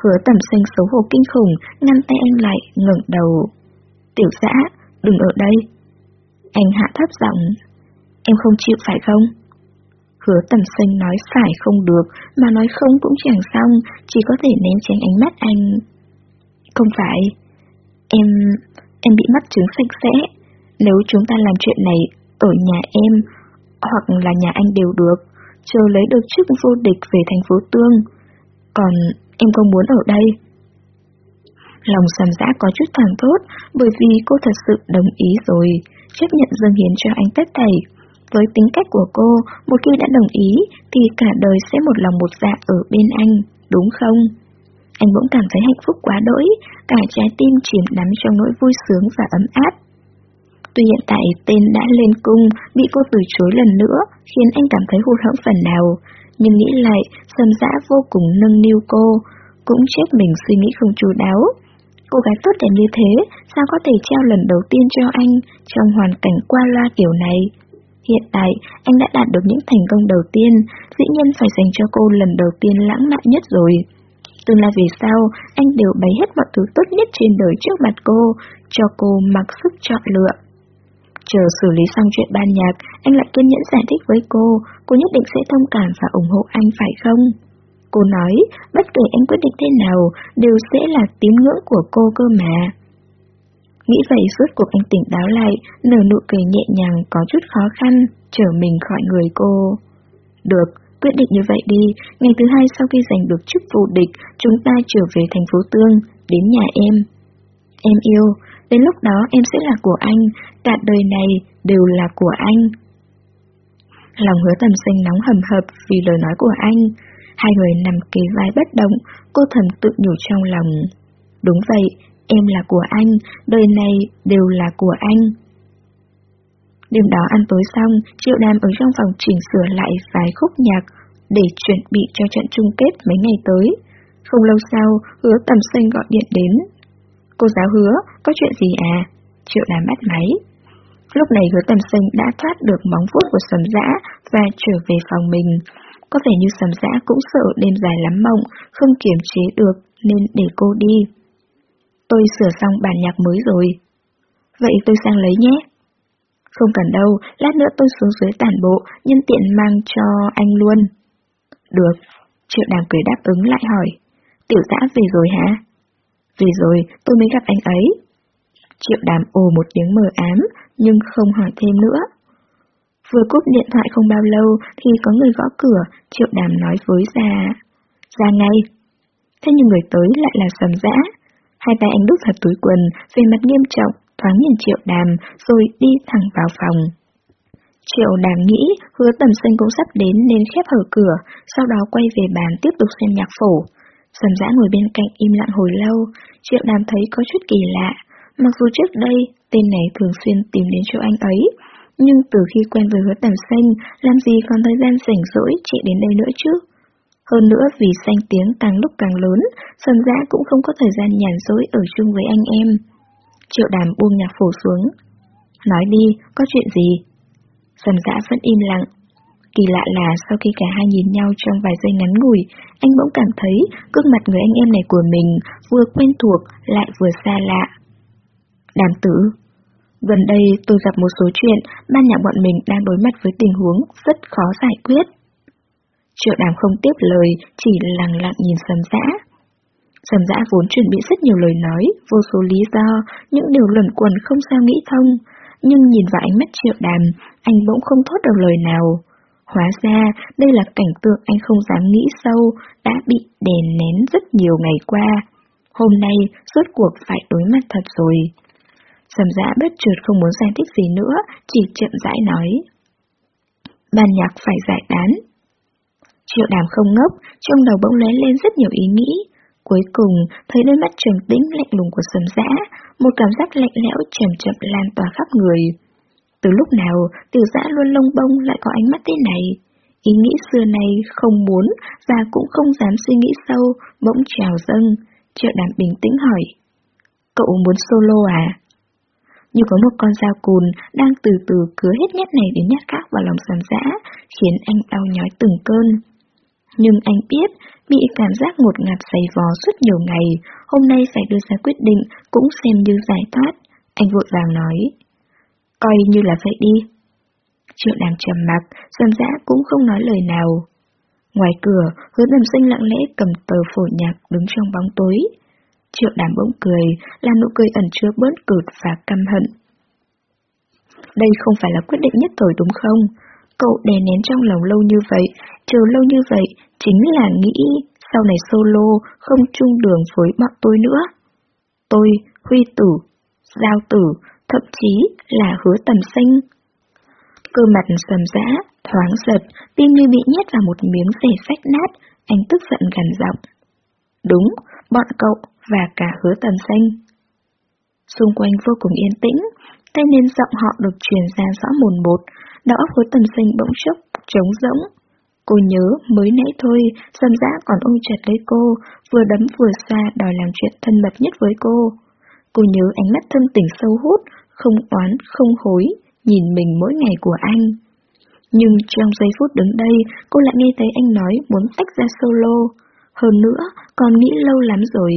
Hứa tầm xanh xấu hổ kinh khủng, ngăn tay anh lại, ngẩng đầu. Tiểu dã, đừng ở đây. Anh hạ thấp giọng, em không chịu phải không? Hứa tầm xanh nói phải không được, mà nói không cũng chẳng xong, chỉ có thể ném tránh ánh mắt anh. Không phải, em... em bị mắt chứng sạch sẽ. Nếu chúng ta làm chuyện này ở nhà em, hoặc là nhà anh đều được, chờ lấy được chức vô địch về thành phố Tương. Còn em không muốn ở đây. Lòng sầm dã có chút thẳng thốt, bởi vì cô thật sự đồng ý rồi chấp nhận dâng hiến cho anh tất thảy. Với tính cách của cô, một khi đã đồng ý thì cả đời sẽ một lòng một dạ ở bên anh, đúng không? Anh bỗng cảm thấy hạnh phúc quá đỗi, cả trái tim chìm đắm trong nỗi vui sướng và ấm áp. Tuy hiện tại tên đã lên cung, bị cô từ chối lần nữa, khiến anh cảm thấy hụt hẫng phần nào. Nhưng nghĩ lại, sầm dã vô cùng nâng niu cô, cũng chết mình suy nghĩ không chú đáo. Cô gái tốt đẹp như thế, sao có thể treo lần đầu tiên cho anh trong hoàn cảnh qua loa kiểu này? Hiện tại, anh đã đạt được những thành công đầu tiên, dĩ nhiên phải dành cho cô lần đầu tiên lãng mạn nhất rồi. Tương lai về sau, anh đều bày hết mọi thứ tốt nhất trên đời trước mặt cô, cho cô mặc sức chọn lựa. Chờ xử lý xong chuyện ban nhạc, anh lại kiên nhẫn giải thích với cô, cô nhất định sẽ thông cảm và ủng hộ anh phải không? Cô nói, bất kể anh quyết định thế nào, đều sẽ là tín ngưỡng của cô cơ mà. Nghĩ vậy suốt cuộc anh tỉnh táo lại, nở nụ cười nhẹ nhàng có chút khó khăn, trở mình khỏi người cô. Được, quyết định như vậy đi, ngày thứ hai sau khi giành được chức vụ địch, chúng ta trở về thành phố Tương, đến nhà em. Em yêu, đến lúc đó em sẽ là của anh, cả đời này đều là của anh. Lòng hứa tầm xanh nóng hầm hập vì lời nói của anh. Hai người nằm kề vai bất động, cô thầm tự nhủ trong lòng. Đúng vậy, em là của anh, đời này đều là của anh. Đêm đó ăn tối xong, Triệu Đàm ở trong phòng chỉnh sửa lại vài khúc nhạc để chuẩn bị cho trận chung kết mấy ngày tới. Không lâu sau, hứa tầm xanh gọi điện đến. Cô giáo hứa, có chuyện gì à? Triệu Đàm bắt máy. Lúc này hứa tầm xanh đã thoát được móng vuốt của sầm dã và trở về phòng mình. Có vẻ như sầm dã cũng sợ đêm dài lắm mộng, không kiềm chế được nên để cô đi. Tôi sửa xong bản nhạc mới rồi. Vậy tôi sang lấy nhé. Không cần đâu, lát nữa tôi xuống dưới tản bộ, nhân tiện mang cho anh luôn. Được, triệu đàm cười đáp ứng lại hỏi. Tiểu dã về rồi hả? Về rồi, tôi mới gặp anh ấy. Triệu đàm ồ một tiếng mờ ám, nhưng không hỏi thêm nữa. Vừa cúp điện thoại không bao lâu thì có người gõ cửa, triệu đàm nói với già. Ra ngay. Thế nhưng người tới lại là sầm dã. Hai tay anh đút vào túi quần, về mặt nghiêm trọng, thoáng nhìn triệu đàm, rồi đi thẳng vào phòng. Triệu đàm nghĩ hứa tầm xanh cũng sắp đến nên khép hở cửa, sau đó quay về bàn tiếp tục xem nhạc phổ. Sầm dã ngồi bên cạnh im lặng hồi lâu, triệu đàm thấy có chút kỳ lạ. Mặc dù trước đây, tên này thường xuyên tìm đến chỗ anh ấy, nhưng từ khi quen với hứa tầm xanh, làm gì còn thời gian rảnh rỗi chạy đến đây nữa chứ? Hơn nữa vì xanh tiếng càng lúc càng lớn, sơn Dã cũng không có thời gian nhàn rỗi ở chung với anh em. Triệu đàm buông nhạc phổ xuống. Nói đi, có chuyện gì? Sầm Dã vẫn im lặng. Kỳ lạ là sau khi cả hai nhìn nhau trong vài giây ngắn ngủi, anh bỗng cảm thấy gương mặt người anh em này của mình vừa quen thuộc lại vừa xa lạ. Đàm tử Gần đây tôi gặp một số chuyện, ban nhạc bọn mình đang đối mặt với tình huống rất khó giải quyết. Triệu đàm không tiếp lời, chỉ lặng lặng nhìn sầm dã. Sầm dã vốn chuẩn bị rất nhiều lời nói, vô số lý do, những điều luẩn quẩn không sao nghĩ thông. Nhưng nhìn vào ánh mắt triệu đàm, anh bỗng không thốt được lời nào. Hóa ra, đây là cảnh tượng anh không dám nghĩ sâu, đã bị đè nén rất nhiều ngày qua. Hôm nay, suốt cuộc phải đối mặt thật rồi. Sầm dã bất chợt không muốn giải thích gì nữa, chỉ chậm rãi nói. Ban nhạc phải giải tán. Triệu đàm không ngốc, trong đầu bỗng lóe lên rất nhiều ý nghĩ. Cuối cùng, thấy đôi mắt trầm tĩnh lạnh lùng của sầm dã, một cảm giác lạnh lẽo chậm chậm lan tỏa khắp người. Từ lúc nào, tiểu dã luôn lông bông lại có ánh mắt thế này. Ý nghĩ xưa này không muốn và cũng không dám suy nghĩ sâu, bỗng trào dâng. Triệu đàm bình tĩnh hỏi. Cậu muốn solo à? Như có một con dao cùn đang từ từ cứa hết nhát này đến nhát khác vào lòng sầm dã, khiến anh đau nhói từng cơn. Nhưng anh biết, bị cảm giác ngột ngạt dày vò suốt nhiều ngày, hôm nay phải đưa ra quyết định cũng xem như giải thoát. Anh vội vàng nói. Coi như là vậy đi. Triệu đàm trầm mặc, sầm dã cũng không nói lời nào. Ngoài cửa, hứa đầm sinh lặng lẽ cầm tờ phổ nhạc đứng trong bóng tối. Triệu đàm bỗng cười, là nụ cười ẩn chứa bớt cợt và căm hận. Đây không phải là quyết định nhất thời đúng không? Cậu đè nén trong lòng lâu như vậy, chờ lâu như vậy, chính là nghĩ sau này solo không chung đường với bọn tôi nữa. Tôi, Huy Tử, Giao Tử, thậm chí là hứa tầm sinh. Cơ mặt sầm dã, thoáng giật, tim như bị nhét vào một miếng rẻ sách nát, anh tức giận gần giọng. Đúng, bọn cậu và cả hứa tầm xanh. Xung quanh vô cùng yên tĩnh, tay nên giọng họ được truyền ra rõ mồn một, đầu óc hứa tầm xanh bỗng chốc, trống rỗng. Cô nhớ mới nãy thôi, Sâm Dã còn ôm chặt lấy cô, vừa đấm vừa xa đòi làm chuyện thân mật nhất với cô. Cô nhớ ánh mắt thân tình sâu hút, không oán, không hối, nhìn mình mỗi ngày của anh. Nhưng trong giây phút đứng đây, cô lại nghe thấy anh nói muốn tách ra solo. Hơn nữa, còn nghĩ lâu lắm rồi,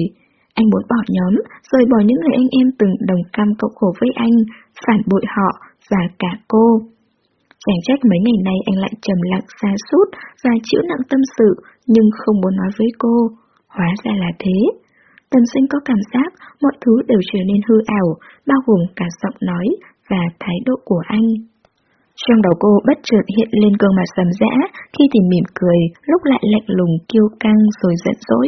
anh muốn bỏ nhóm, rời bỏ những người anh em từng đồng cam cộng khổ với anh, phản bội họ và cả cô. Chẳng trách mấy ngày nay anh lại trầm lặng xa sút và chịu nặng tâm sự, nhưng không muốn nói với cô. Hóa ra là thế. Tần sinh có cảm giác mọi thứ đều trở nên hư ảo, bao gồm cả giọng nói và thái độ của anh. Trong đầu cô bất chợt hiện lên gương mặt sầm dã, khi thì mỉm cười, lúc lại lạnh lùng kiêu căng rồi giận dỗi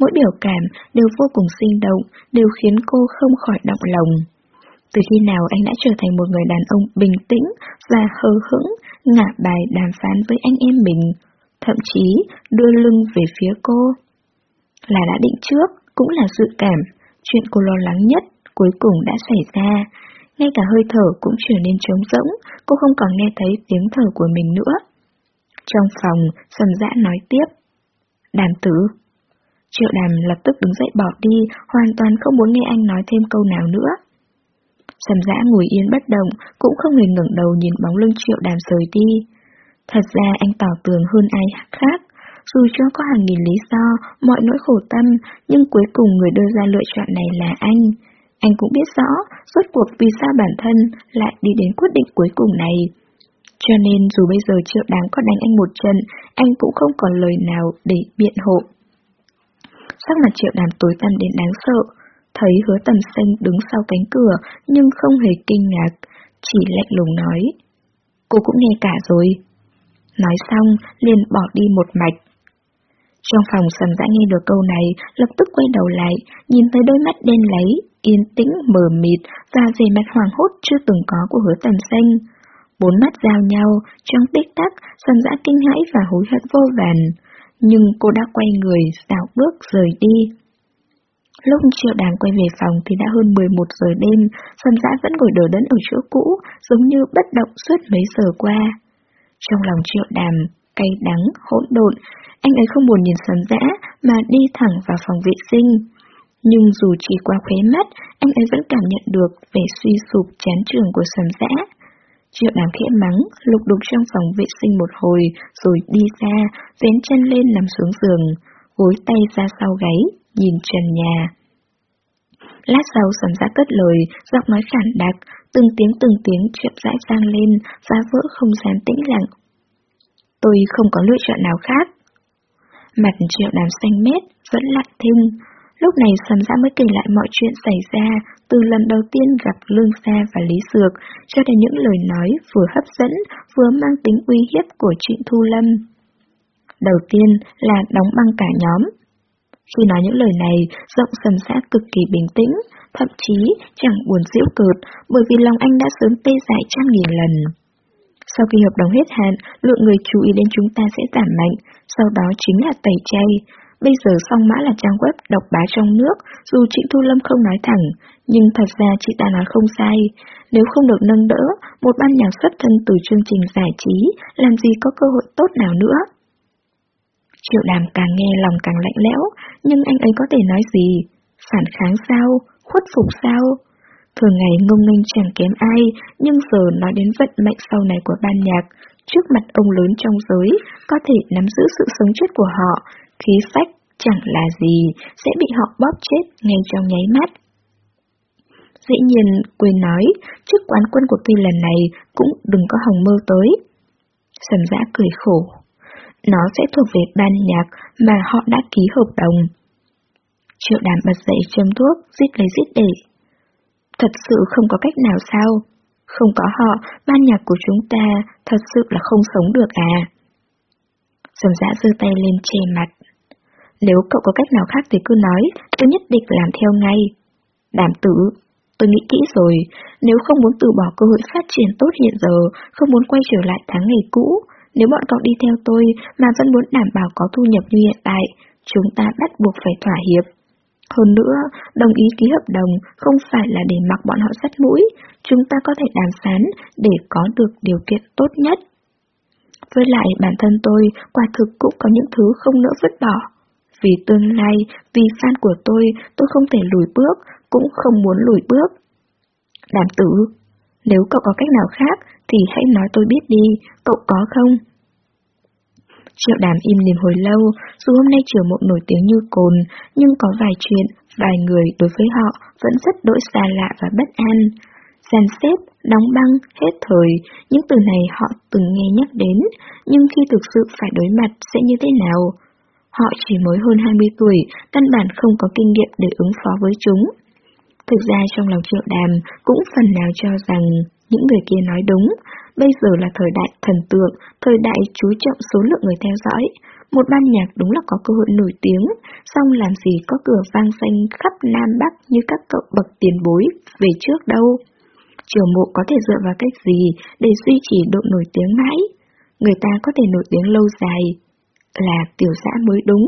mỗi biểu cảm đều vô cùng sinh động, đều khiến cô không khỏi động lòng. Từ khi nào anh đã trở thành một người đàn ông bình tĩnh và hờ hững, ngả bài đàm phán với anh em mình, thậm chí đưa lưng về phía cô. Là đã định trước, cũng là dự cảm, chuyện cô lo lắng nhất cuối cùng đã xảy ra. Ngay cả hơi thở cũng trở nên trống rỗng, cô không còn nghe thấy tiếng thở của mình nữa. Trong phòng, Sầm Dã nói tiếp. Đàm tử, Triệu đàm lập tức đứng dậy bỏ đi, hoàn toàn không muốn nghe anh nói thêm câu nào nữa. Sầm dã ngồi yên bất động, cũng không hề ngẩng đầu nhìn bóng lưng triệu đàm rời đi. Thật ra anh tỏ tường hơn ai khác, dù cho có hàng nghìn lý do, mọi nỗi khổ tâm, nhưng cuối cùng người đưa ra lựa chọn này là anh. Anh cũng biết rõ, rốt cuộc vì sao bản thân lại đi đến quyết định cuối cùng này. Cho nên dù bây giờ triệu đáng có đánh anh một trận, anh cũng không còn lời nào để biện hộ. Sắc mặt triệu đàm tối tăm đến đáng sợ. thấy hứa tầm xanh đứng sau cánh cửa nhưng không hề kinh ngạc, chỉ lạnh lùng nói. Cô cũng nghe cả rồi. Nói xong, liền bỏ đi một mạch. Trong phòng sầm dã nghe được câu này, lập tức quay đầu lại, nhìn thấy đôi mắt đen lấy, yên tĩnh, mờ mịt và về mặt hoàng hốt chưa từng có của hứa tầm xanh. Bốn mắt giao nhau, trong tích tắc, sầm dã kinh hãi và hối hận vô vàn. Nhưng cô đã quay người, dạo bước rời đi. Lúc triệu đàm quay về phòng thì đã hơn 11 giờ đêm, sầm dã vẫn ngồi đờ đẫn ở chỗ cũ, giống như bất động suốt mấy giờ qua. Trong lòng triệu đàm, cay đắng, hỗn độn, anh ấy không buồn nhìn sầm dã mà đi thẳng vào phòng vệ sinh. Nhưng dù chỉ qua khóe mắt, anh ấy vẫn cảm nhận được vẻ suy sụp chán trường của sầm dã. Triệu đàm khẽ mắng, lục đục trong phòng vệ sinh một hồi, rồi đi ra, vén chân lên nằm xuống giường, gối tay ra sau gáy, nhìn trần nhà. Lát sau sầm dã cất lời, giọng nói phản đặc, từng tiếng từng tiếng chậm rãi vang lên, phá vỡ không gian tĩnh lặng. Tôi không có lựa chọn nào khác. Mặt triệu đàm xanh mét, vẫn lặng thinh. Lúc này sầm Giã mới kể lại mọi chuyện xảy ra, từ lần đầu tiên gặp Lương Sa và Lý Dược, cho đến những lời nói vừa hấp dẫn, vừa mang tính uy hiếp của Trịnh Thu Lâm. Đầu tiên là đóng băng cả nhóm. Khi nói những lời này, giọng sầm Giã cực kỳ bình tĩnh, thậm chí chẳng buồn giễu cợt, bởi vì lòng anh đã sớm tê dại trăm nghìn lần. Sau khi hợp đồng hết hạn, lượng người chú ý đến chúng ta sẽ giảm mạnh, sau đó chính là tẩy chay. Bây giờ song mã là trang web độc bá trong nước, dù Trịnh Thu Lâm không nói thẳng, nhưng thật ra chị ta nói không sai. Nếu không được nâng đỡ, một ban nhạc xuất thân từ chương trình giải trí, làm gì có cơ hội tốt nào nữa. Triệu đàm càng nghe lòng càng lạnh lẽo, nhưng anh ấy có thể nói gì? Phản kháng sao? Khuất phục sao? Thường ngày ngông nghênh chẳng kém ai, nhưng giờ nói đến vận mệnh sau này của ban nhạc, trước mặt ông lớn trong giới, có thể nắm giữ sự sống chết của họ, khí phách chẳng là gì, sẽ bị họ bóp chết ngay trong nháy mắt. Dĩ nhiên, quên nói, chức quán quân của tôi lần này cũng đừng có hồng mơ tới. Sầm dã cười khổ. Nó sẽ thuộc về ban nhạc mà họ đã ký hợp đồng. Triệu đàm bật dậy châm thuốc, giết lấy giết để. Thật sự không có cách nào sao? Không có họ, ban nhạc của chúng ta thật sự là không sống được à? Sầm dã giơ tay lên che mặt. Nếu cậu có cách nào khác thì cứ nói, tôi nhất định làm theo ngay. Đảm tử, tôi nghĩ kỹ rồi, nếu không muốn từ bỏ cơ hội phát triển tốt hiện giờ, không muốn quay trở lại tháng ngày cũ, nếu bọn cậu đi theo tôi mà vẫn muốn đảm bảo có thu nhập như hiện tại, chúng ta bắt buộc phải thỏa hiệp. Hơn nữa, đồng ý ký hợp đồng không phải là để mặc bọn họ sắt mũi, chúng ta có thể đàm phán để có được điều kiện tốt nhất. Với lại bản thân tôi, quả thực cũng có những thứ không nỡ vứt bỏ. Vì tương lai, vì fan của tôi, tôi không thể lùi bước, cũng không muốn lùi bước. Đàm tử, nếu cậu có cách nào khác, thì hãy nói tôi biết đi, cậu có không? Triệu đàm im lìm hồi lâu, dù hôm nay chiều mộng nổi tiếng như cồn, nhưng có vài chuyện, vài người đối với họ vẫn rất đỗi xa lạ và bất an. Giàn xếp, đóng băng, hết thời, những từ này họ từng nghe nhắc đến, nhưng khi thực sự phải đối mặt sẽ như thế nào? Họ chỉ mới hơn 20 tuổi, căn bản không có kinh nghiệm để ứng phó với chúng. Thực ra trong lòng triệu đàm cũng phần nào cho rằng những người kia nói đúng, bây giờ là thời đại thần tượng, thời đại chú trọng số lượng người theo dõi. Một ban nhạc đúng là có cơ hội nổi tiếng, song làm gì có cửa vang xanh khắp Nam Bắc như các cậu bậc tiền bối về trước đâu. Triều mộ có thể dựa vào cách gì để duy trì độ nổi tiếng mãi? Người ta có thể nổi tiếng lâu dài. Là tiểu giã mới đúng.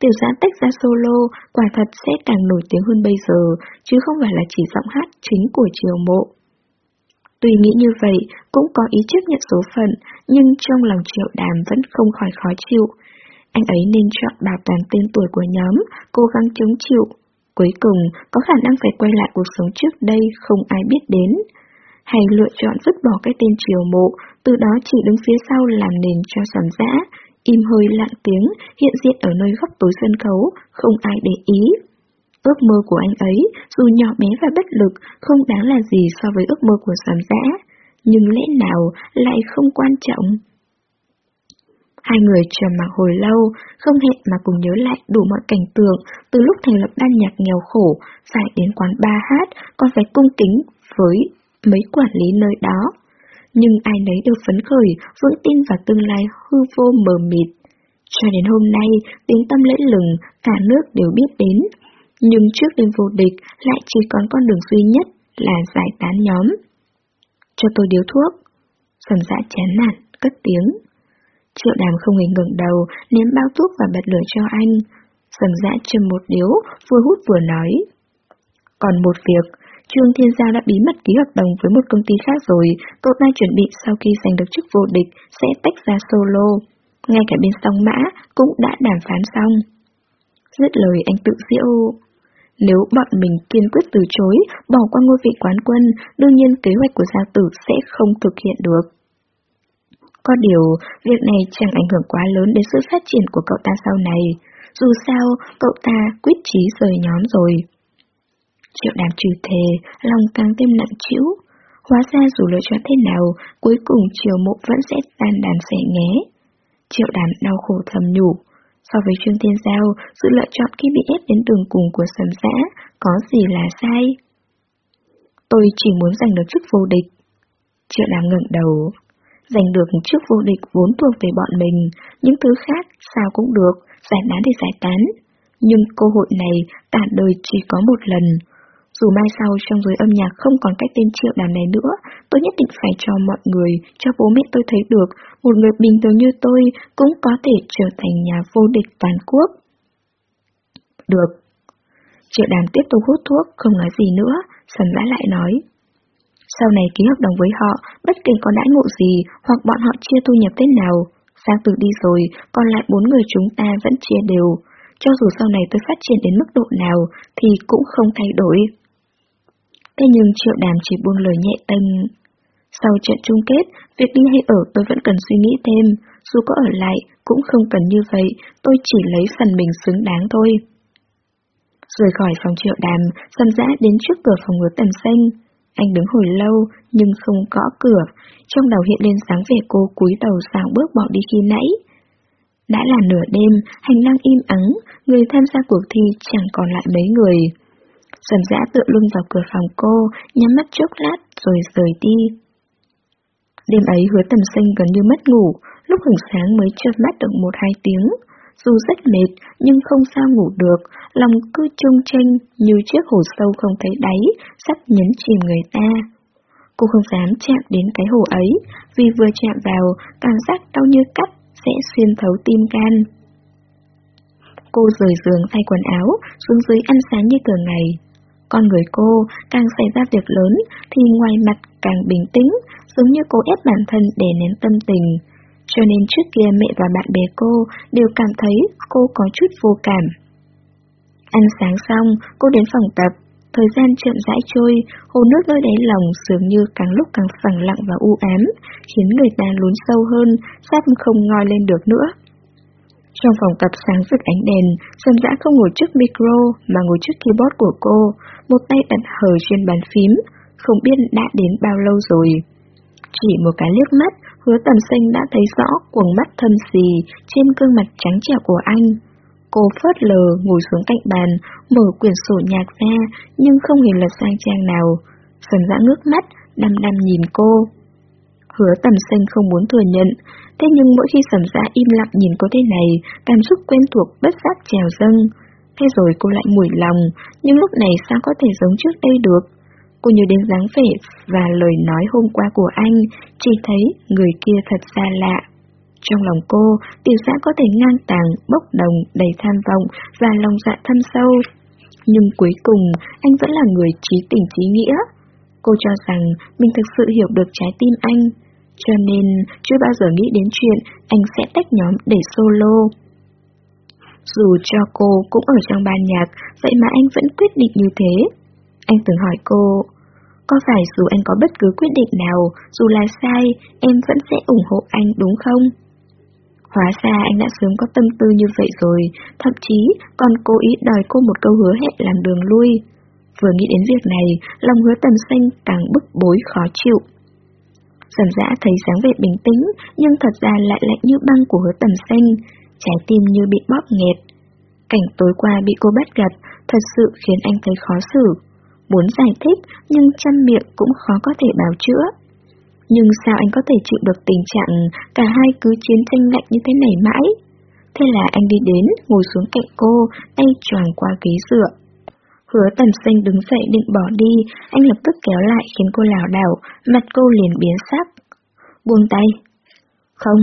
Tiểu giã tách ra solo, quả thật sẽ càng nổi tiếng hơn bây giờ, chứ không phải là chỉ giọng hát chính của triều mộ. Tuy nghĩ như vậy, cũng có ý chấp nhận số phận, nhưng trong lòng triệu đàm vẫn không khỏi khó chịu. Anh ấy nên chọn bảo toàn tên tuổi của nhóm, cố gắng chống chịu. Cuối cùng, có khả năng phải quay lại cuộc sống trước đây không ai biết đến. Hay lựa chọn vứt bỏ cái tên triều mộ, từ đó chỉ đứng phía sau làm nền cho sầm dã, im hơi lặng tiếng, hiện diện ở nơi góc tối sân khấu, không ai để ý. Ước mơ của anh ấy, dù nhỏ bé và bất lực, không đáng là gì so với ước mơ của giám giã, nhưng lẽ nào lại không quan trọng? Hai người trầm mặc hồi lâu, không hẹn mà cùng nhớ lại đủ mọi cảnh tượng từ lúc thành lập ban nhạc nghèo khổ, phải đến quán ba hát, còn phải cung kính với mấy quản lý nơi đó. Nhưng ai nấy đều phấn khởi, vững tin vào tương lai hư vô mờ mịt. Cho đến hôm nay, tiếng tâm lễ lừng, cả nước đều biết đến. Nhưng trước đêm vô địch lại chỉ còn con đường duy nhất là giải tán nhóm. Cho tôi điếu thuốc. Sầm dã chán nản, cất tiếng. Triệu đàm không hề ngừng đầu, ném bao thuốc và bật lửa cho anh. Sầm dã châm một điếu, vừa hút vừa nói. Còn một việc, Trương Thiên Giao đã bí mật ký hợp đồng với một công ty khác rồi, Tốt đang chuẩn bị sau khi giành được chức vô địch sẽ tách ra solo. Ngay cả bên song mã cũng đã đàm phán xong. Dứt lời anh tự diễu. Nếu bọn mình kiên quyết từ chối, bỏ qua ngôi vị quán quân, đương nhiên kế hoạch của gia tử sẽ không thực hiện được. Có điều, việc này chẳng ảnh hưởng quá lớn đến sự phát triển của cậu ta sau này. Dù sao, cậu ta quyết chí rời nhóm rồi. Triệu đàm trừ thề, lòng càng thêm nặng chịu. Hóa ra dù lựa chọn thế nào, cuối cùng triều mộ vẫn sẽ tan đàn sẻ nghé. Triệu đàm đau khổ thầm nhủ. So với Trương Thiên Giao, sự lựa chọn khi bị ép đến đường cùng của sầm giã có gì là sai? Tôi chỉ muốn giành được chức vô địch. Triệu đàm ngẩng đầu. Giành được chức vô địch vốn thuộc về bọn mình, những thứ khác sao cũng được, giải tán thì giải tán. Nhưng cơ hội này cả đời chỉ có một lần, dù mai sau trong giới âm nhạc không còn cách tên triệu đàn này nữa, tôi nhất định phải cho mọi người, cho bố mẹ tôi thấy được, một người bình thường như tôi cũng có thể trở thành nhà vô địch toàn quốc. Được. Triệu đàn tiếp tục hút thuốc, không nói gì nữa, sần vã lại nói. Sau này ký hợp đồng với họ, bất kể có đãi ngộ gì, hoặc bọn họ chia thu nhập thế nào, sang từ đi rồi, còn lại bốn người chúng ta vẫn chia đều. Cho dù sau này tôi phát triển đến mức độ nào, thì cũng không thay đổi. Thế nhưng triệu đàm chỉ buông lời nhẹ tênh. Sau trận chung kết, việc đi hay ở tôi vẫn cần suy nghĩ thêm, dù có ở lại cũng không cần như vậy, tôi chỉ lấy phần mình xứng đáng thôi. Rời khỏi phòng triệu đàm, dần dã đến trước cửa phòng ngứa tầm xanh. Anh đứng hồi lâu, nhưng không gõ cửa, trong đầu hiện lên dáng vẻ cô cúi đầu sàng bước bỏ đi khi nãy. Đã là nửa đêm, hành lang im ắng, người tham gia cuộc thi chẳng còn lại mấy người. Sầm dã tựa lưng vào cửa phòng cô, nhắm mắt chốc lát rồi rời đi. Đêm ấy hứa tầm sinh gần như mất ngủ, lúc hưởng sáng mới chợt mắt được một hai tiếng. Dù rất mệt, nhưng không sao ngủ được, lòng cứ trông tranh như chiếc hồ sâu không thấy đáy, sắp nhấn chìm người ta. Cô không dám chạm đến cái hồ ấy, vì vừa chạm vào, cảm giác đau như cắt sẽ xuyên thấu tim can. Cô rời giường thay quần áo, xuống dưới ăn sáng như thường ngày. Con người cô càng xảy ra việc lớn thì ngoài mặt càng bình tĩnh, giống như cô ép bản thân để nén tâm tình. Cho nên trước kia mẹ và bạn bè cô đều cảm thấy cô có chút vô cảm. Ăn sáng xong, cô đến phòng tập. Thời gian chậm rãi trôi, hồ nước nơi đáy lòng dường như càng lúc càng phẳng lặng và u ám, khiến người ta lún sâu hơn, sắp không ngoi lên được nữa. Trong phòng tập sáng rực ánh đèn, Sâm Dã không ngồi trước micro mà ngồi trước keyboard của cô, một tay đặt hờ trên bàn phím, không biết đã đến bao lâu rồi. Chỉ một cái liếc mắt, hứa tầm xanh đã thấy rõ cuồng mắt thâm xì trên gương mặt trắng trẻo của anh. Cô phớt lờ ngồi xuống cạnh bàn, mở quyển sổ nhạc ra, nhưng không hề lật sang trang nào. Sầm dã ngước mắt, đăm đăm nhìn cô. Hứa tầm xanh không muốn thừa nhận, thế nhưng mỗi khi sầm ra im lặng nhìn cô thế này, cảm xúc quen thuộc bất giác trèo dâng. Thế rồi cô lại mủi lòng, nhưng lúc này sao có thể giống trước đây được? Cô nhớ đến dáng vẻ và lời nói hôm qua của anh, chỉ thấy người kia thật xa lạ. Trong lòng cô, tiểu giã có thể ngang tàng, bốc đồng, đầy tham vọng và lòng dạ thâm sâu. Nhưng cuối cùng, anh vẫn là người trí tình trí nghĩa. Cô cho rằng mình thực sự hiểu được trái tim anh, cho nên chưa bao giờ nghĩ đến chuyện anh sẽ tách nhóm để solo. Dù cho cô cũng ở trong ban nhạc, vậy mà anh vẫn quyết định như thế. Anh từng hỏi cô, có phải dù anh có bất cứ quyết định nào, dù là sai, em vẫn sẽ ủng hộ anh đúng không? Hóa ra anh đã sớm có tâm tư như vậy rồi, thậm chí còn cố ý đòi cô một câu hứa hẹn làm đường lui. Vừa nghĩ đến việc này, lòng hứa tầm xanh càng bức bối khó chịu. Sầm dã thấy dáng vẻ bình tĩnh, nhưng thật ra lại lạnh như băng của hứa tầm xanh, trái tim như bị bóp nghẹt. Cảnh tối qua bị cô bắt gặp, thật sự khiến anh thấy khó xử. Muốn giải thích, nhưng chăm miệng cũng khó có thể bào chữa. Nhưng sao anh có thể chịu được tình trạng cả hai cứ chiến tranh lạnh như thế này mãi? Thế là anh đi đến, ngồi xuống cạnh cô, tay tròn qua ghế dựa. Hứa tầm xanh đứng dậy định bỏ đi, anh lập tức kéo lại khiến cô lảo đảo, mặt cô liền biến sắc. Buông tay. Không.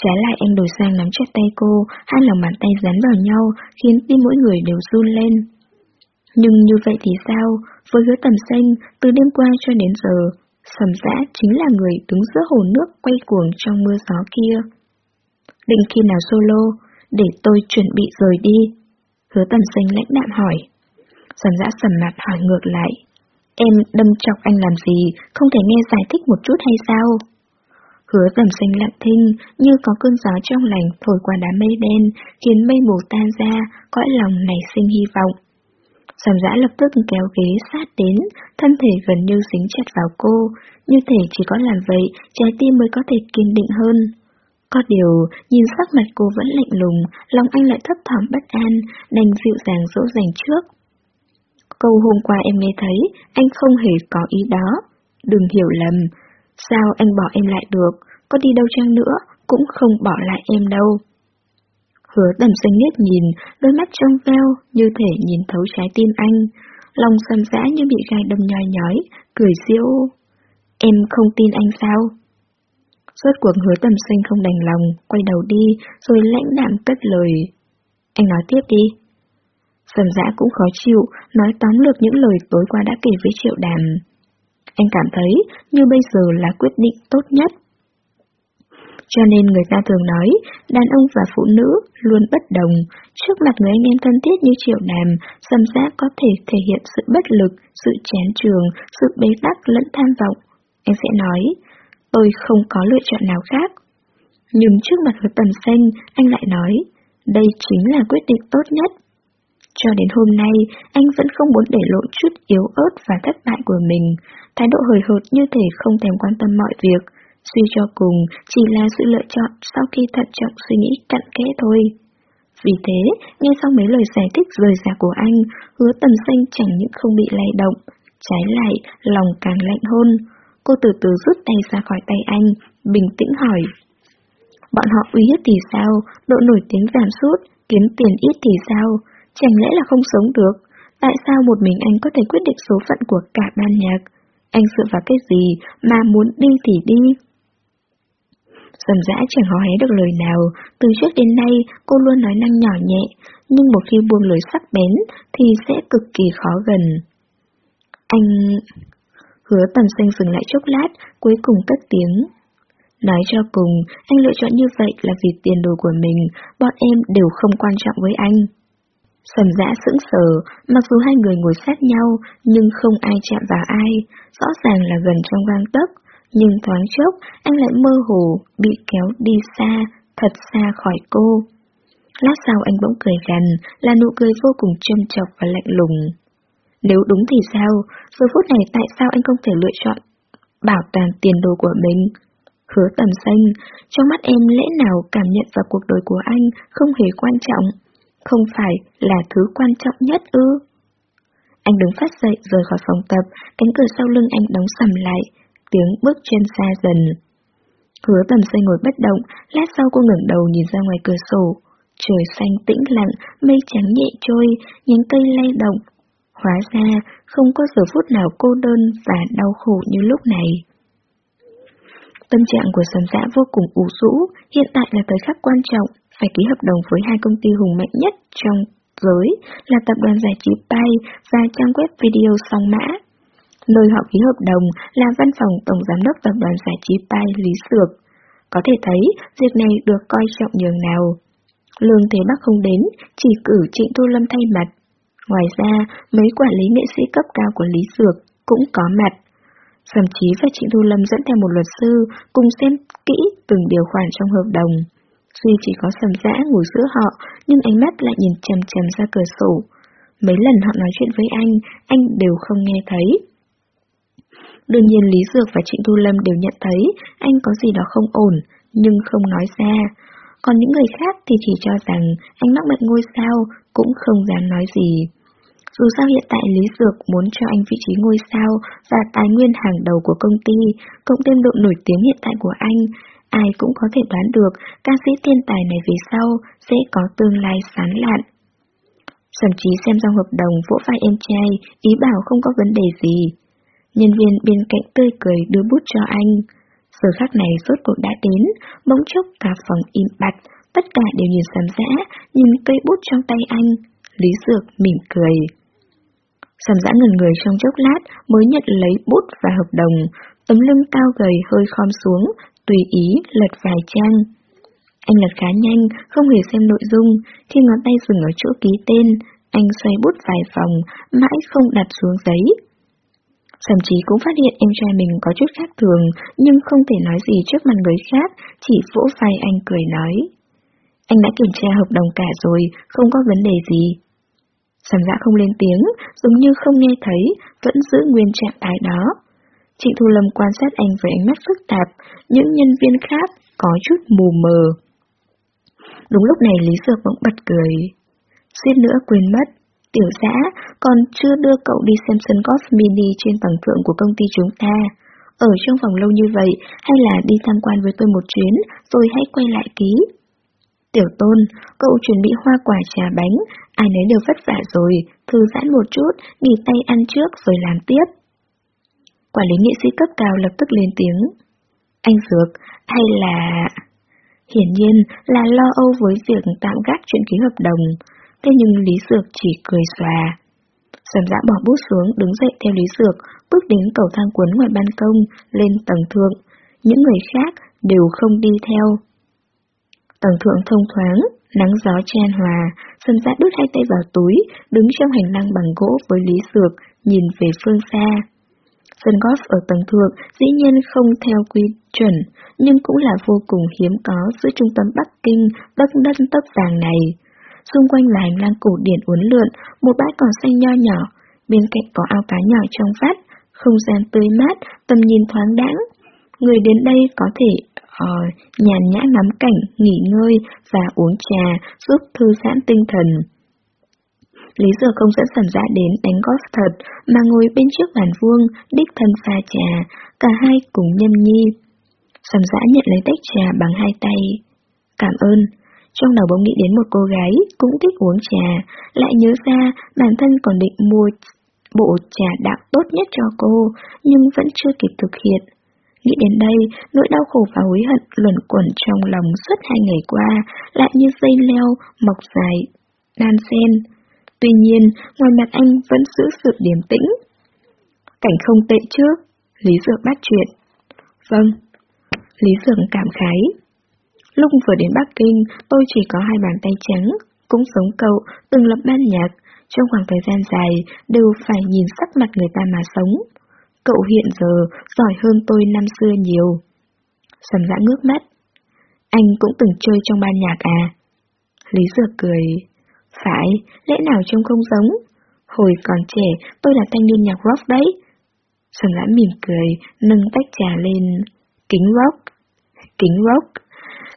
Trái lại anh đổi sang nắm chặt tay cô, hai lòng bàn tay dán vào nhau, khiến tim mỗi người đều run lên. Nhưng như vậy thì sao? Với hứa tầm xanh, từ đêm qua cho đến giờ, sầm dã chính là người đứng giữa hồ nước quay cuồng trong mưa gió kia. Định khi nào solo, để tôi chuẩn bị rời đi. Hứa tầm xanh lãnh đạm hỏi. Sầm dã sầm mặt hỏi ngược lại. Em đâm chọc anh làm gì, không thể nghe giải thích một chút hay sao? Hứa tầm xanh lặng thinh, như có cơn gió trong lành thổi qua đám mây đen, khiến mây mù tan ra, cõi lòng nảy sinh hy vọng. Sầm dã lập tức kéo ghế sát đến, thân thể gần như dính chặt vào cô, như thể chỉ có làm vậy, trái tim mới có thể kiên định hơn. Có điều, nhìn sắc mặt cô vẫn lạnh lùng, lòng anh lại thấp thỏm bất an, đành dịu dàng dỗ dành trước. Câu hôm qua em nghe thấy, anh không hề có ý đó. Đừng hiểu lầm, sao anh bỏ em lại được, có đi đâu chăng nữa, cũng không bỏ lại em đâu. Hứa tầm xanh nết nhìn, đôi mắt trong veo, như thể nhìn thấu trái tim anh. Lòng sầm rã như bị gai đâm nhoi nhói, cười siêu. Em không tin anh sao? Suốt cuộc hứa tầm xanh không đành lòng, quay đầu đi, rồi lãnh đạm cất lời. Anh nói tiếp đi. Sầm dã cũng khó chịu, nói tóm lược những lời tối qua đã kể với triệu đàm. Anh cảm thấy như bây giờ là quyết định tốt nhất. Cho nên người ta thường nói, đàn ông và phụ nữ luôn bất đồng. Trước mặt người anh em thân thiết như triệu đàm, sầm dã có thể thể hiện sự bất lực, sự chán trường, sự bế tắc lẫn tham vọng. Anh sẽ nói, tôi không có lựa chọn nào khác. Nhưng trước mặt hứa tầm xanh, anh lại nói, đây chính là quyết định tốt nhất. Cho đến hôm nay, anh vẫn không muốn để lộ chút yếu ớt và thất bại của mình, thái độ hời hợt như thể không thèm quan tâm mọi việc, suy cho cùng chỉ là sự lựa chọn sau khi thận trọng suy nghĩ cặn kẽ thôi. Vì thế, nghe xong mấy lời giải thích rời rạc của anh, hứa tầm xanh chẳng những không bị lay động, trái lại, lòng càng lạnh hơn. Cô từ từ rút tay ra khỏi tay anh, bình tĩnh hỏi. Bọn họ uy hiếp thì sao, độ nổi tiếng giảm sút, kiếm tiền ít thì sao, chẳng lẽ là không sống được? Tại sao một mình anh có thể quyết định số phận của cả ban nhạc? Anh dựa vào cái gì mà muốn đi thì đi? Dầm dã chẳng hò hé được lời nào, từ trước đến nay cô luôn nói năng nhỏ nhẹ, nhưng một khi buông lời sắc bén thì sẽ cực kỳ khó gần. Anh... Hứa tầm xanh dừng lại chốc lát, cuối cùng cất tiếng. Nói cho cùng, anh lựa chọn như vậy là vì tiền đồ của mình, bọn em đều không quan trọng với anh. Sầm dã sững sờ, mặc dù hai người ngồi sát nhau, nhưng không ai chạm vào ai, rõ ràng là gần trong gang tấc, nhưng thoáng chốc anh lại mơ hồ, bị kéo đi xa, thật xa khỏi cô. Lát sau anh bỗng cười gần, là nụ cười vô cùng châm chọc và lạnh lùng. Nếu đúng thì sao, giờ phút này tại sao anh không thể lựa chọn bảo toàn tiền đồ của mình? Hứa tầm xanh, trong mắt em lẽ nào cảm nhận vào cuộc đời của anh không hề quan trọng, không phải là thứ quan trọng nhất ư? Anh đứng phát dậy rời khỏi phòng tập, cánh cửa sau lưng anh đóng sầm lại, tiếng bước chân xa dần. Hứa tầm xây ngồi bất động, lát sau cô ngẩng đầu nhìn ra ngoài cửa sổ. Trời xanh tĩnh lặng, mây trắng nhẹ trôi, nhánh cây lay động. Hóa ra, không có giờ phút nào cô đơn và đau khổ như lúc này. Tâm trạng của sầm dã vô cùng ủ rũ, hiện tại là thời khắc quan trọng, phải ký hợp đồng với hai công ty hùng mạnh nhất trong giới là tập đoàn giải trí Pay và trang web video song mã. Nơi họ ký hợp đồng là văn phòng Tổng Giám đốc Tập đoàn Giải trí Pay Lý Sược. Có thể thấy, việc này được coi trọng nhường nào. Lương Thế Bắc không đến, chỉ cử Trịnh Thu Lâm thay mặt. Ngoài ra, mấy quản lý nghệ sĩ cấp cao của Lý Sược cũng có mặt. Thậm chí và Trịnh Thu Lâm dẫn theo một luật sư cùng xem kỹ từng điều khoản trong hợp đồng. Duy chỉ có sầm dã ngồi giữa họ, nhưng ánh mắt lại nhìn chằm chằm ra cửa sổ. Mấy lần họ nói chuyện với anh, anh đều không nghe thấy. Đương nhiên Lý Dược và Trịnh Thu Lâm đều nhận thấy anh có gì đó không ổn, nhưng không nói ra. Còn những người khác thì chỉ cho rằng anh mắc bệnh ngôi sao, cũng không dám nói gì. Dù sao hiện tại Lý Dược muốn cho anh vị trí ngôi sao và tài nguyên hàng đầu của công ty, cộng thêm độ nổi tiếng hiện tại của anh, ai cũng có thể đoán được ca sĩ thiên tài này về sau sẽ có tương lai sáng lạn. sầm trí xem trong hợp đồng vỗ vai em trai, ý bảo không có vấn đề gì. Nhân viên bên cạnh tươi cười đưa bút cho anh. Giờ khắc này rốt cuộc đã đến, bỗng chốc cả phòng im bặt, tất cả đều nhìn sầm dã, nhìn cây bút trong tay anh. Lý Dược mỉm cười. Sầm dã ngần người trong chốc lát mới nhận lấy bút và hợp đồng, tấm lưng cao gầy hơi khom xuống, tùy ý lật vài trang. Anh lật khá nhanh, không hề xem nội dung, khi ngón tay dừng ở chỗ ký tên, anh xoay bút vài vòng, mãi không đặt xuống giấy. Thậm chí cũng phát hiện em trai mình có chút khác thường, nhưng không thể nói gì trước mặt người khác, chỉ vỗ vai anh cười nói. Anh đã kiểm tra hợp đồng cả rồi, không có vấn đề gì. Sầm dã không lên tiếng, giống như không nghe thấy, vẫn giữ nguyên trạng thái đó. Trịnh Thu Lâm quan sát anh với ánh mắt phức tạp, những nhân viên khác có chút mù mờ. Đúng lúc này Lý Dược bỗng bật cười. Suýt nữa quên mất, tiểu giã còn chưa đưa cậu đi xem sân golf mini trên tầng thượng của công ty chúng ta. Ở trong phòng lâu như vậy, hay là đi tham quan với tôi một chuyến, rồi hãy quay lại ký. Tiểu tôn, cậu chuẩn bị hoa quả trà bánh, ai nấy đều vất vả rồi, thư giãn một chút, nghỉ tay ăn trước rồi làm tiếp. Quản lý nghệ sĩ cấp cao lập tức lên tiếng. Anh Dược, hay là... Hiển nhiên là lo âu với việc tạm gác chuyện ký hợp đồng, thế nhưng Lý Dược chỉ cười xòa. Sầm dã bỏ bút xuống, đứng dậy theo Lý Dược, bước đến cầu thang cuốn ngoài ban công, lên tầng thượng. Những người khác đều không đi theo. Tầng thượng thông thoáng, nắng gió chen hòa, sầm dã đút hai tay vào túi, đứng trong hành lang bằng gỗ với Lý Dược, nhìn về phương xa. Sân golf ở tầng thượng dĩ nhiên không theo quy chuẩn, nhưng cũng là vô cùng hiếm có giữa trung tâm Bắc Kinh đất đất tấp vàng này. Xung quanh là hành lang cổ điển uốn lượn, một bãi cỏ xanh nho nhỏ, bên cạnh có ao cá nhỏ trong vắt, không gian tươi mát, tầm nhìn thoáng đãng. Người đến đây có thể uh, nhàn nhã ngắm cảnh, nghỉ ngơi và uống trà, giúp thư giãn tinh thần. Lý Dừa không dẫn sầm dạ đến đánh golf thật, mà ngồi bên trước bàn vuông, đích thân pha trà, cả hai cùng nhâm nhi. Sầm dã nhận lấy tách trà bằng hai tay. Cảm ơn. Trong đầu bỗng nghĩ đến một cô gái cũng thích uống trà, lại nhớ ra bản thân còn định mua bộ trà đạo tốt nhất cho cô, nhưng vẫn chưa kịp thực hiện. Nghĩ đến đây, nỗi đau khổ và hối hận luẩn quẩn trong lòng suốt hai ngày qua, lại như dây leo, mọc dài, đan sen. Tuy nhiên, ngoài mặt anh vẫn giữ sự điềm tĩnh. Cảnh không tệ chứ? Lý Dược bắt chuyện. Vâng. Lý Dược cảm khái. Lúc vừa đến Bắc Kinh, tôi chỉ có hai bàn tay trắng, cũng giống cậu, từng lập ban nhạc, trong khoảng thời gian dài đều phải nhìn sắc mặt người ta mà sống. Cậu hiện giờ giỏi hơn tôi năm xưa nhiều. Sầm dã ngước mắt. Anh cũng từng chơi trong ban nhạc à? Lý Dược cười. Phải, lẽ nào trông không giống? Hồi còn trẻ, tôi là thanh niên nhạc rock đấy. Sầm lãm mỉm cười, nâng tách trà lên. Kính rock. Kính rock.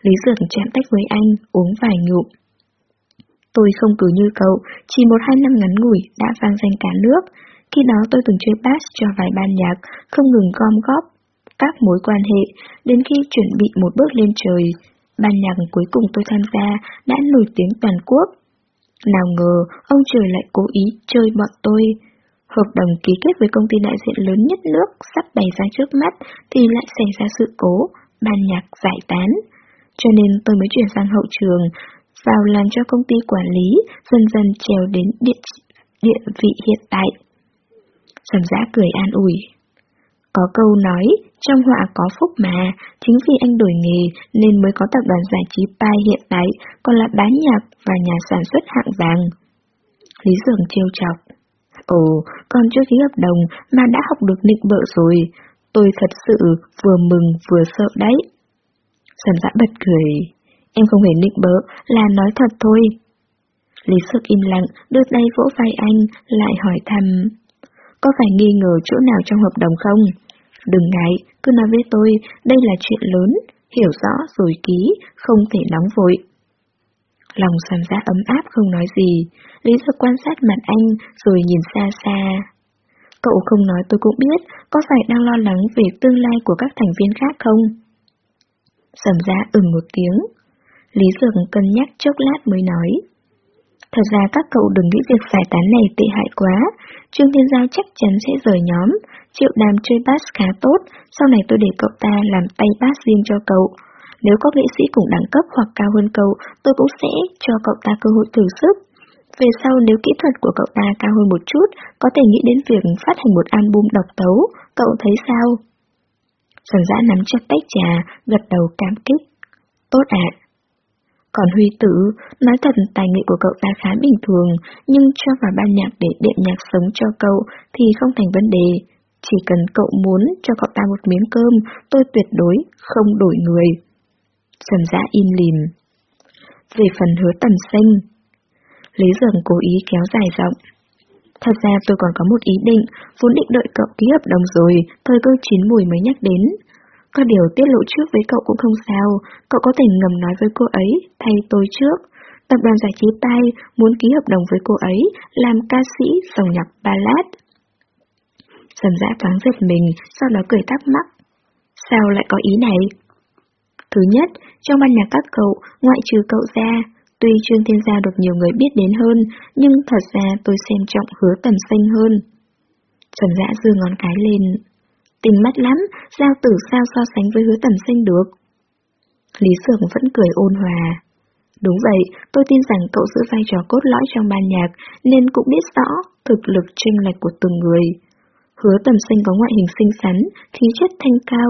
Lý Dược chạm tách với anh, uống vài ngụm. Tôi không cứ như cậu, chỉ một hai năm ngắn ngủi đã vang danh cả nước. Khi đó tôi từng chơi bass cho vài ban nhạc, không ngừng gom góp các mối quan hệ, đến khi chuẩn bị một bước lên trời. Ban nhạc cuối cùng tôi tham gia đã nổi tiếng toàn quốc. Nào ngờ, ông trời lại cố ý chơi bọn tôi. Hợp đồng ký kết với công ty đại diện lớn nhất nước sắp bày ra trước mắt thì lại xảy ra sự cố, ban nhạc giải tán. Cho nên tôi mới chuyển sang hậu trường, vào làm cho công ty quản lý, dần dần trèo đến địa, địa vị hiện tại. Sầm giã cười an ủi. Có câu nói, trong họa có phúc mà, chính vì anh đổi nghề nên mới có tập đoàn giải trí Pai hiện tại, còn là bán nhạc và nhà sản xuất hạng vàng. Lý Dường trêu chọc. Ồ, còn chưa ký hợp đồng mà đã học được nịnh bợ rồi. Tôi thật sự vừa mừng vừa sợ đấy. Sầm dã bật cười. Em không hề nịnh bợ, là nói thật thôi. Lý Dược im lặng, đưa tay vỗ vai anh, lại hỏi thăm. Có phải nghi ngờ chỗ nào trong hợp đồng không? Đừng ngại, cứ nói với tôi, đây là chuyện lớn, hiểu rõ rồi ký, không thể nóng vội. Lòng xoàm giá ấm áp không nói gì, Lý Dược quan sát mặt anh rồi nhìn xa xa. Cậu không nói tôi cũng biết, có phải đang lo lắng về tương lai của các thành viên khác không? Sầm giá ừng một tiếng. Lý Dược cân nhắc chốc lát mới nói. Thật ra các cậu đừng nghĩ việc giải tán này tệ hại quá, Trương Thiên Giao chắc chắn sẽ rời nhóm, Triệu đàm chơi bass khá tốt, sau này tôi để cậu ta làm tay bass riêng cho cậu. Nếu có nghệ sĩ cùng đẳng cấp hoặc cao hơn cậu, tôi cũng sẽ cho cậu ta cơ hội thử sức. Về sau nếu kỹ thuật của cậu ta cao hơn một chút, có thể nghĩ đến việc phát hành một album độc tấu, cậu thấy sao? Trần Dã nắm chặt tách trà, gật đầu cảm kích. Tốt ạ. Còn Huy Tử, nói thật tài nghệ của cậu ta khá bình thường, nhưng cho vào ban nhạc để đệm nhạc sống cho cậu thì không thành vấn đề. Chỉ cần cậu muốn cho cậu ta một miếng cơm, tôi tuyệt đối không đổi người. Trần Dã im lìm. Về phần hứa tầm sinh, Lý Dường cố ý kéo dài giọng. Thật ra tôi còn có một ý định, vốn định đợi cậu ký hợp đồng rồi, thời cơ chín mùi mới nhắc đến. Có điều tiết lộ trước với cậu cũng không sao, cậu có thể ngầm nói với cô ấy, thay tôi trước. Tập đoàn giải trí tay muốn ký hợp đồng với cô ấy, làm ca sĩ dòng nhạc ballad. Sầm dã thoáng giật mình, sau đó cười thắc mắc. Sao lại có ý này? Thứ nhất, trong ban nhạc các cậu, ngoại trừ cậu ra, tuy Trương Thiên Gia được nhiều người biết đến hơn, nhưng thật ra tôi xem trọng hứa tầm xanh hơn. Trần dã dư ngón cái lên. Tình mắt lắm, giao tử sao so sánh với hứa tầm xanh được. Lý Sưởng vẫn cười ôn hòa. Đúng vậy, tôi tin rằng cậu giữ vai trò cốt lõi trong ban nhạc, nên cũng biết rõ thực lực chênh lệch của từng người. Hứa tầm xanh có ngoại hình xinh xắn, khí chất thanh cao,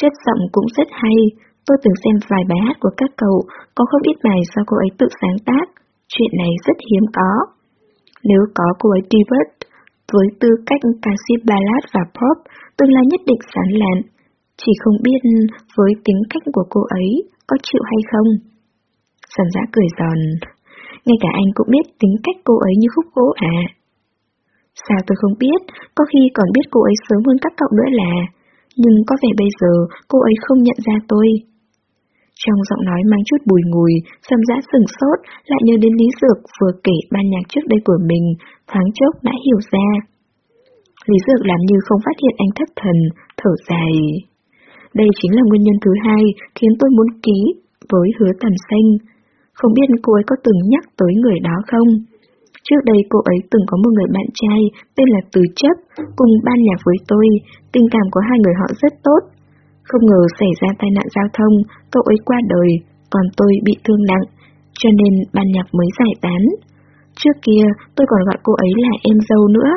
chất giọng cũng rất hay. Tôi từng xem vài bài hát của các cậu, có không ít bài do cô ấy tự sáng tác. Chuyện này rất hiếm có. Nếu có cô ấy debut với tư cách ca sĩ ballad và pop, tương lai nhất định sáng lạn. Chỉ không biết với tính cách của cô ấy có chịu hay không. Sầm giã cười giòn. Ngay cả anh cũng biết tính cách cô ấy như khúc gỗ à. Sao tôi không biết, có khi còn biết cô ấy sớm hơn các cậu nữa là, nhưng có vẻ bây giờ cô ấy không nhận ra tôi. Trong giọng nói mang chút bùi ngùi, sầm dã sừng sốt, lại nhớ đến Lý Dược vừa kể ban nhạc trước đây của mình, thoáng chốc đã hiểu ra. Lý Dược làm như không phát hiện anh thất thần, thở dài. Đây chính là nguyên nhân thứ hai khiến tôi muốn ký với hứa tầm xanh. Không biết cô ấy có từng nhắc tới người đó không? Trước đây cô ấy từng có một người bạn trai tên là Từ Chấp, cùng ban nhạc với tôi, tình cảm của hai người họ rất tốt. Không ngờ xảy ra tai nạn giao thông, cậu ấy qua đời, còn tôi bị thương nặng, cho nên ban nhạc mới giải tán. Trước kia tôi còn gọi cô ấy là em dâu nữa.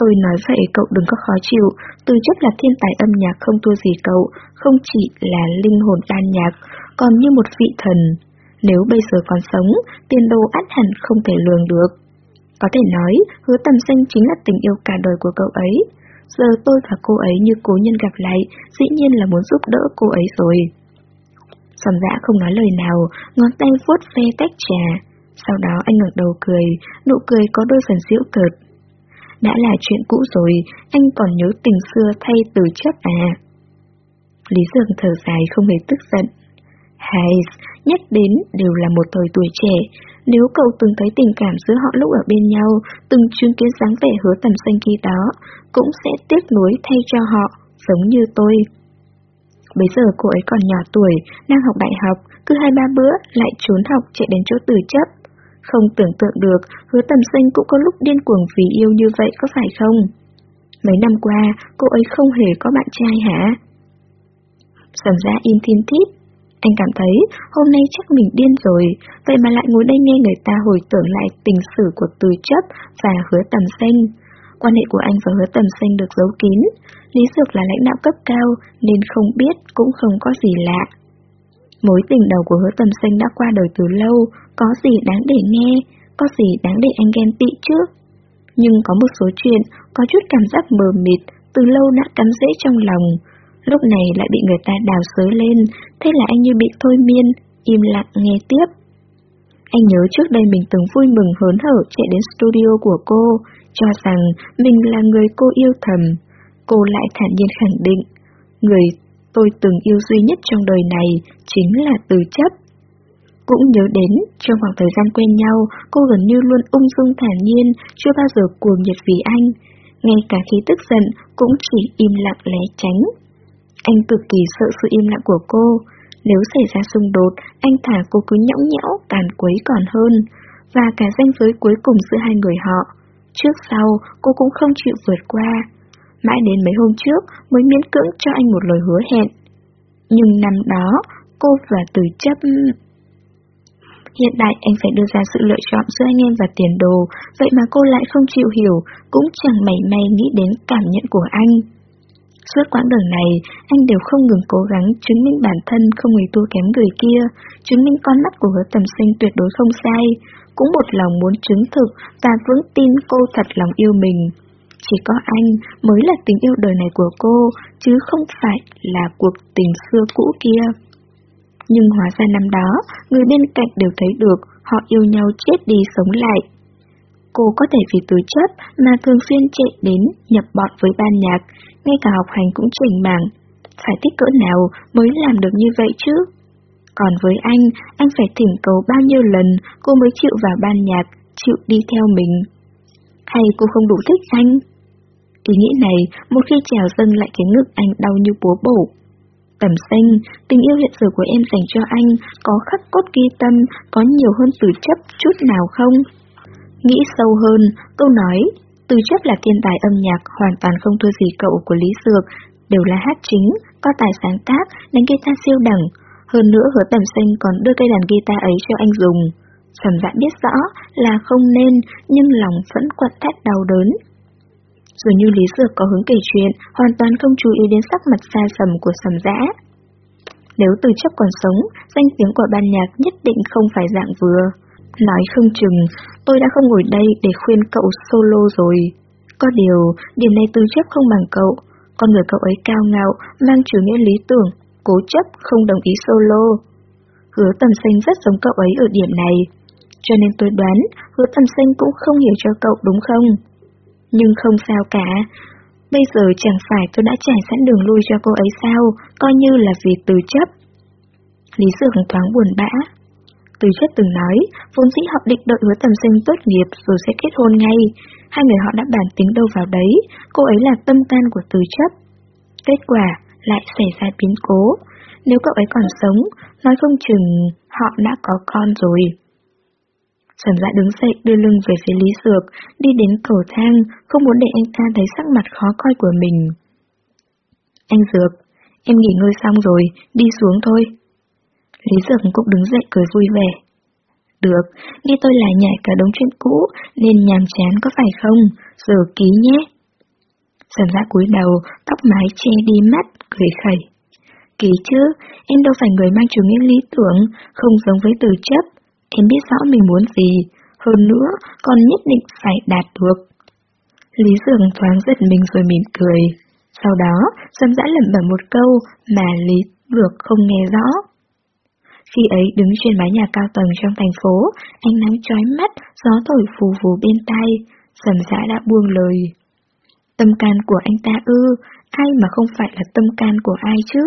Tôi nói vậy cậu đừng có khó chịu, Từ Chấp là thiên tài âm nhạc không thua gì cậu, không chỉ là linh hồn ban nhạc, còn như một vị thần. Nếu bây giờ còn sống, tiền đồ át hẳn không thể lường được. Có thể nói, hứa tầm xanh chính là tình yêu cả đời của cậu ấy. Giờ tôi và cô ấy như cố nhân gặp lại, dĩ nhiên là muốn giúp đỡ cô ấy rồi. Sầm dã không nói lời nào, ngón tay vuốt ve tách trà. Sau đó anh ngẩng đầu cười, nụ cười có đôi phần giễu cợt. Đã là chuyện cũ rồi, anh còn nhớ tình xưa thay từ chấp à. Lý Dương thở dài không hề tức giận. Hay, nhắc đến đều là một thời tuổi trẻ. Nếu cậu từng thấy tình cảm giữa họ lúc ở bên nhau, từng chứng kiến dáng vẻ hứa tầm xanh khi đó, cũng sẽ tiếc nuối thay cho họ, giống như tôi. Bây giờ cô ấy còn nhỏ tuổi, đang học đại học, cứ hai ba bữa lại trốn học chạy đến chỗ từ chấp. Không tưởng tượng được, hứa tầm xanh cũng có lúc điên cuồng vì yêu như vậy có phải không? Mấy năm qua, cô ấy không hề có bạn trai hả? Sầm ra im thiên thít, anh cảm thấy hôm nay chắc mình điên rồi, vậy mà lại ngồi đây nghe người ta hồi tưởng lại tình sử của từ chấp và hứa tầm xanh. Quan hệ của anh và hứa tầm xanh được giấu kín, Lý Dược là lãnh đạo cấp cao nên không biết cũng không có gì lạ. Mối tình đầu của hứa tầm xanh đã qua đời từ lâu, có gì đáng để nghe, có gì đáng để anh ghen tị chứ. Nhưng có một số chuyện, có chút cảm giác mờ mịt, từ lâu đã cắm rễ trong lòng, lúc này lại bị người ta đào sới lên, thế là anh như bị thôi miên, im lặng nghe tiếp. Anh nhớ trước đây mình từng vui mừng hớn hở chạy đến studio của cô, cho rằng mình là người cô yêu thầm. cô lại thản nhiên khẳng định, người tôi từng yêu duy nhất trong đời này chính là từ chấp. Cũng nhớ đến, trong khoảng thời gian quen nhau, cô gần như luôn ung dung thản nhiên, chưa bao giờ cuồng nhiệt vì anh. Ngay cả khi tức giận, cũng chỉ im lặng lé tránh. Anh cực kỳ sợ sự im lặng của cô. Nếu xảy ra xung đột, anh thả cô cứ nhõng nhẽo, càn quấy còn hơn. Và cả danh giới cuối cùng giữa hai người họ. Trước sau, cô cũng không chịu vượt qua. Mãi đến mấy hôm trước mới miễn cưỡng cho anh một lời hứa hẹn. Nhưng năm đó, cô và từ chấp... Hiện tại anh phải đưa ra sự lựa chọn giữa anh em và tiền đồ, vậy mà cô lại không chịu hiểu, cũng chẳng mảy may nghĩ đến cảm nhận của anh. Suốt quãng đường này, anh đều không ngừng cố gắng chứng minh bản thân không hề thua kém người kia, chứng minh con mắt của hứa tầm sinh tuyệt đối không sai, cũng một lòng muốn chứng thực và vững tin cô thật lòng yêu mình. Chỉ có anh mới là tình yêu đời này của cô, chứ không phải là cuộc tình xưa cũ kia. Nhưng hóa ra năm đó, người bên cạnh đều thấy được họ yêu nhau chết đi sống lại. Cô có thể vì từ chấp mà thường xuyên chạy đến nhập bọn với ban nhạc, ngay cả học hành cũng chỉnh mảng. Phải thích cỡ nào mới làm được như vậy chứ? Còn với anh, anh phải thỉnh cầu bao nhiêu lần cô mới chịu vào ban nhạc, chịu đi theo mình. Hay cô không đủ thích anh? Ý nghĩ này một khi trèo dâng lại cái ngực anh đau như búa bổ. Tầm xanh, tình yêu hiện giờ của em dành cho anh có khắc cốt ghi tâm, có nhiều hơn từ chấp chút nào không? Nghĩ sâu hơn, câu nói, từ chấp là thiên tài âm nhạc hoàn toàn không thua gì cậu của Lý Dược, đều là hát chính, có tài sáng tác, đánh guitar siêu đẳng. Hơn nữa hứa tầm xanh còn đưa cây đàn guitar ấy cho anh dùng. Sầm dạ biết rõ là không nên, nhưng lòng vẫn quặn thắt đau đớn. Dường như Lý Dược có hướng kể chuyện, hoàn toàn không chú ý đến sắc mặt xa sầm của sầm dã. Nếu từ chấp còn sống, danh tiếng của ban nhạc nhất định không phải dạng vừa. Nói không chừng, tôi đã không ngồi đây để khuyên cậu solo rồi. Có điều, điểm này từ chấp không bằng cậu. Con người cậu ấy cao ngạo, mang chủ nghĩa lý tưởng, cố chấp không đồng ý solo. Hứa tầm xanh rất giống cậu ấy ở điểm này. Cho nên tôi đoán, hứa tầm xanh cũng không hiểu cho cậu đúng không? Nhưng không sao cả. Bây giờ chẳng phải tôi đã trải sẵn đường lui cho cô ấy sao, coi như là vì từ chấp. Lý Dược thoáng buồn bã. Từ chất từng nói, vốn dĩ họ định đợi hứa tầm sinh tốt nghiệp rồi sẽ kết hôn ngay. Hai người họ đã bàn tính đâu vào đấy, cô ấy là tâm can của từ chấp. Kết quả lại xảy ra biến cố. Nếu cậu ấy còn sống, nói không chừng họ đã có con rồi. Trần dạ đứng dậy đưa lưng về phía Lý Dược, đi đến cầu thang, không muốn để anh ta thấy sắc mặt khó coi của mình. Anh Dược, em nghỉ ngơi xong rồi, đi xuống thôi. Lý Dược cũng đứng dậy cười vui vẻ. Được, nghe tôi lại nhảy cả đống chuyện cũ, nên nhàm chán có phải không? Giờ ký nhé. Trần dạ cúi đầu, tóc mái che đi mắt, cười khẩy. Ký chứ, em đâu phải người mang chủ nghĩa lý tưởng, không giống với từ chấp. Em biết rõ mình muốn gì, hơn nữa còn nhất định phải đạt được. Lý Dường thoáng giật mình rồi mỉm cười. Sau đó, Sâm dã lẩm bẩm một câu mà Lý Dược không nghe rõ. Khi ấy đứng trên mái nhà cao tầng trong thành phố, ánh nắng chói mắt, gió thổi phù phù bên tai, Sầm dã đã buông lời. Tâm can của anh ta ư, ai mà không phải là tâm can của ai chứ?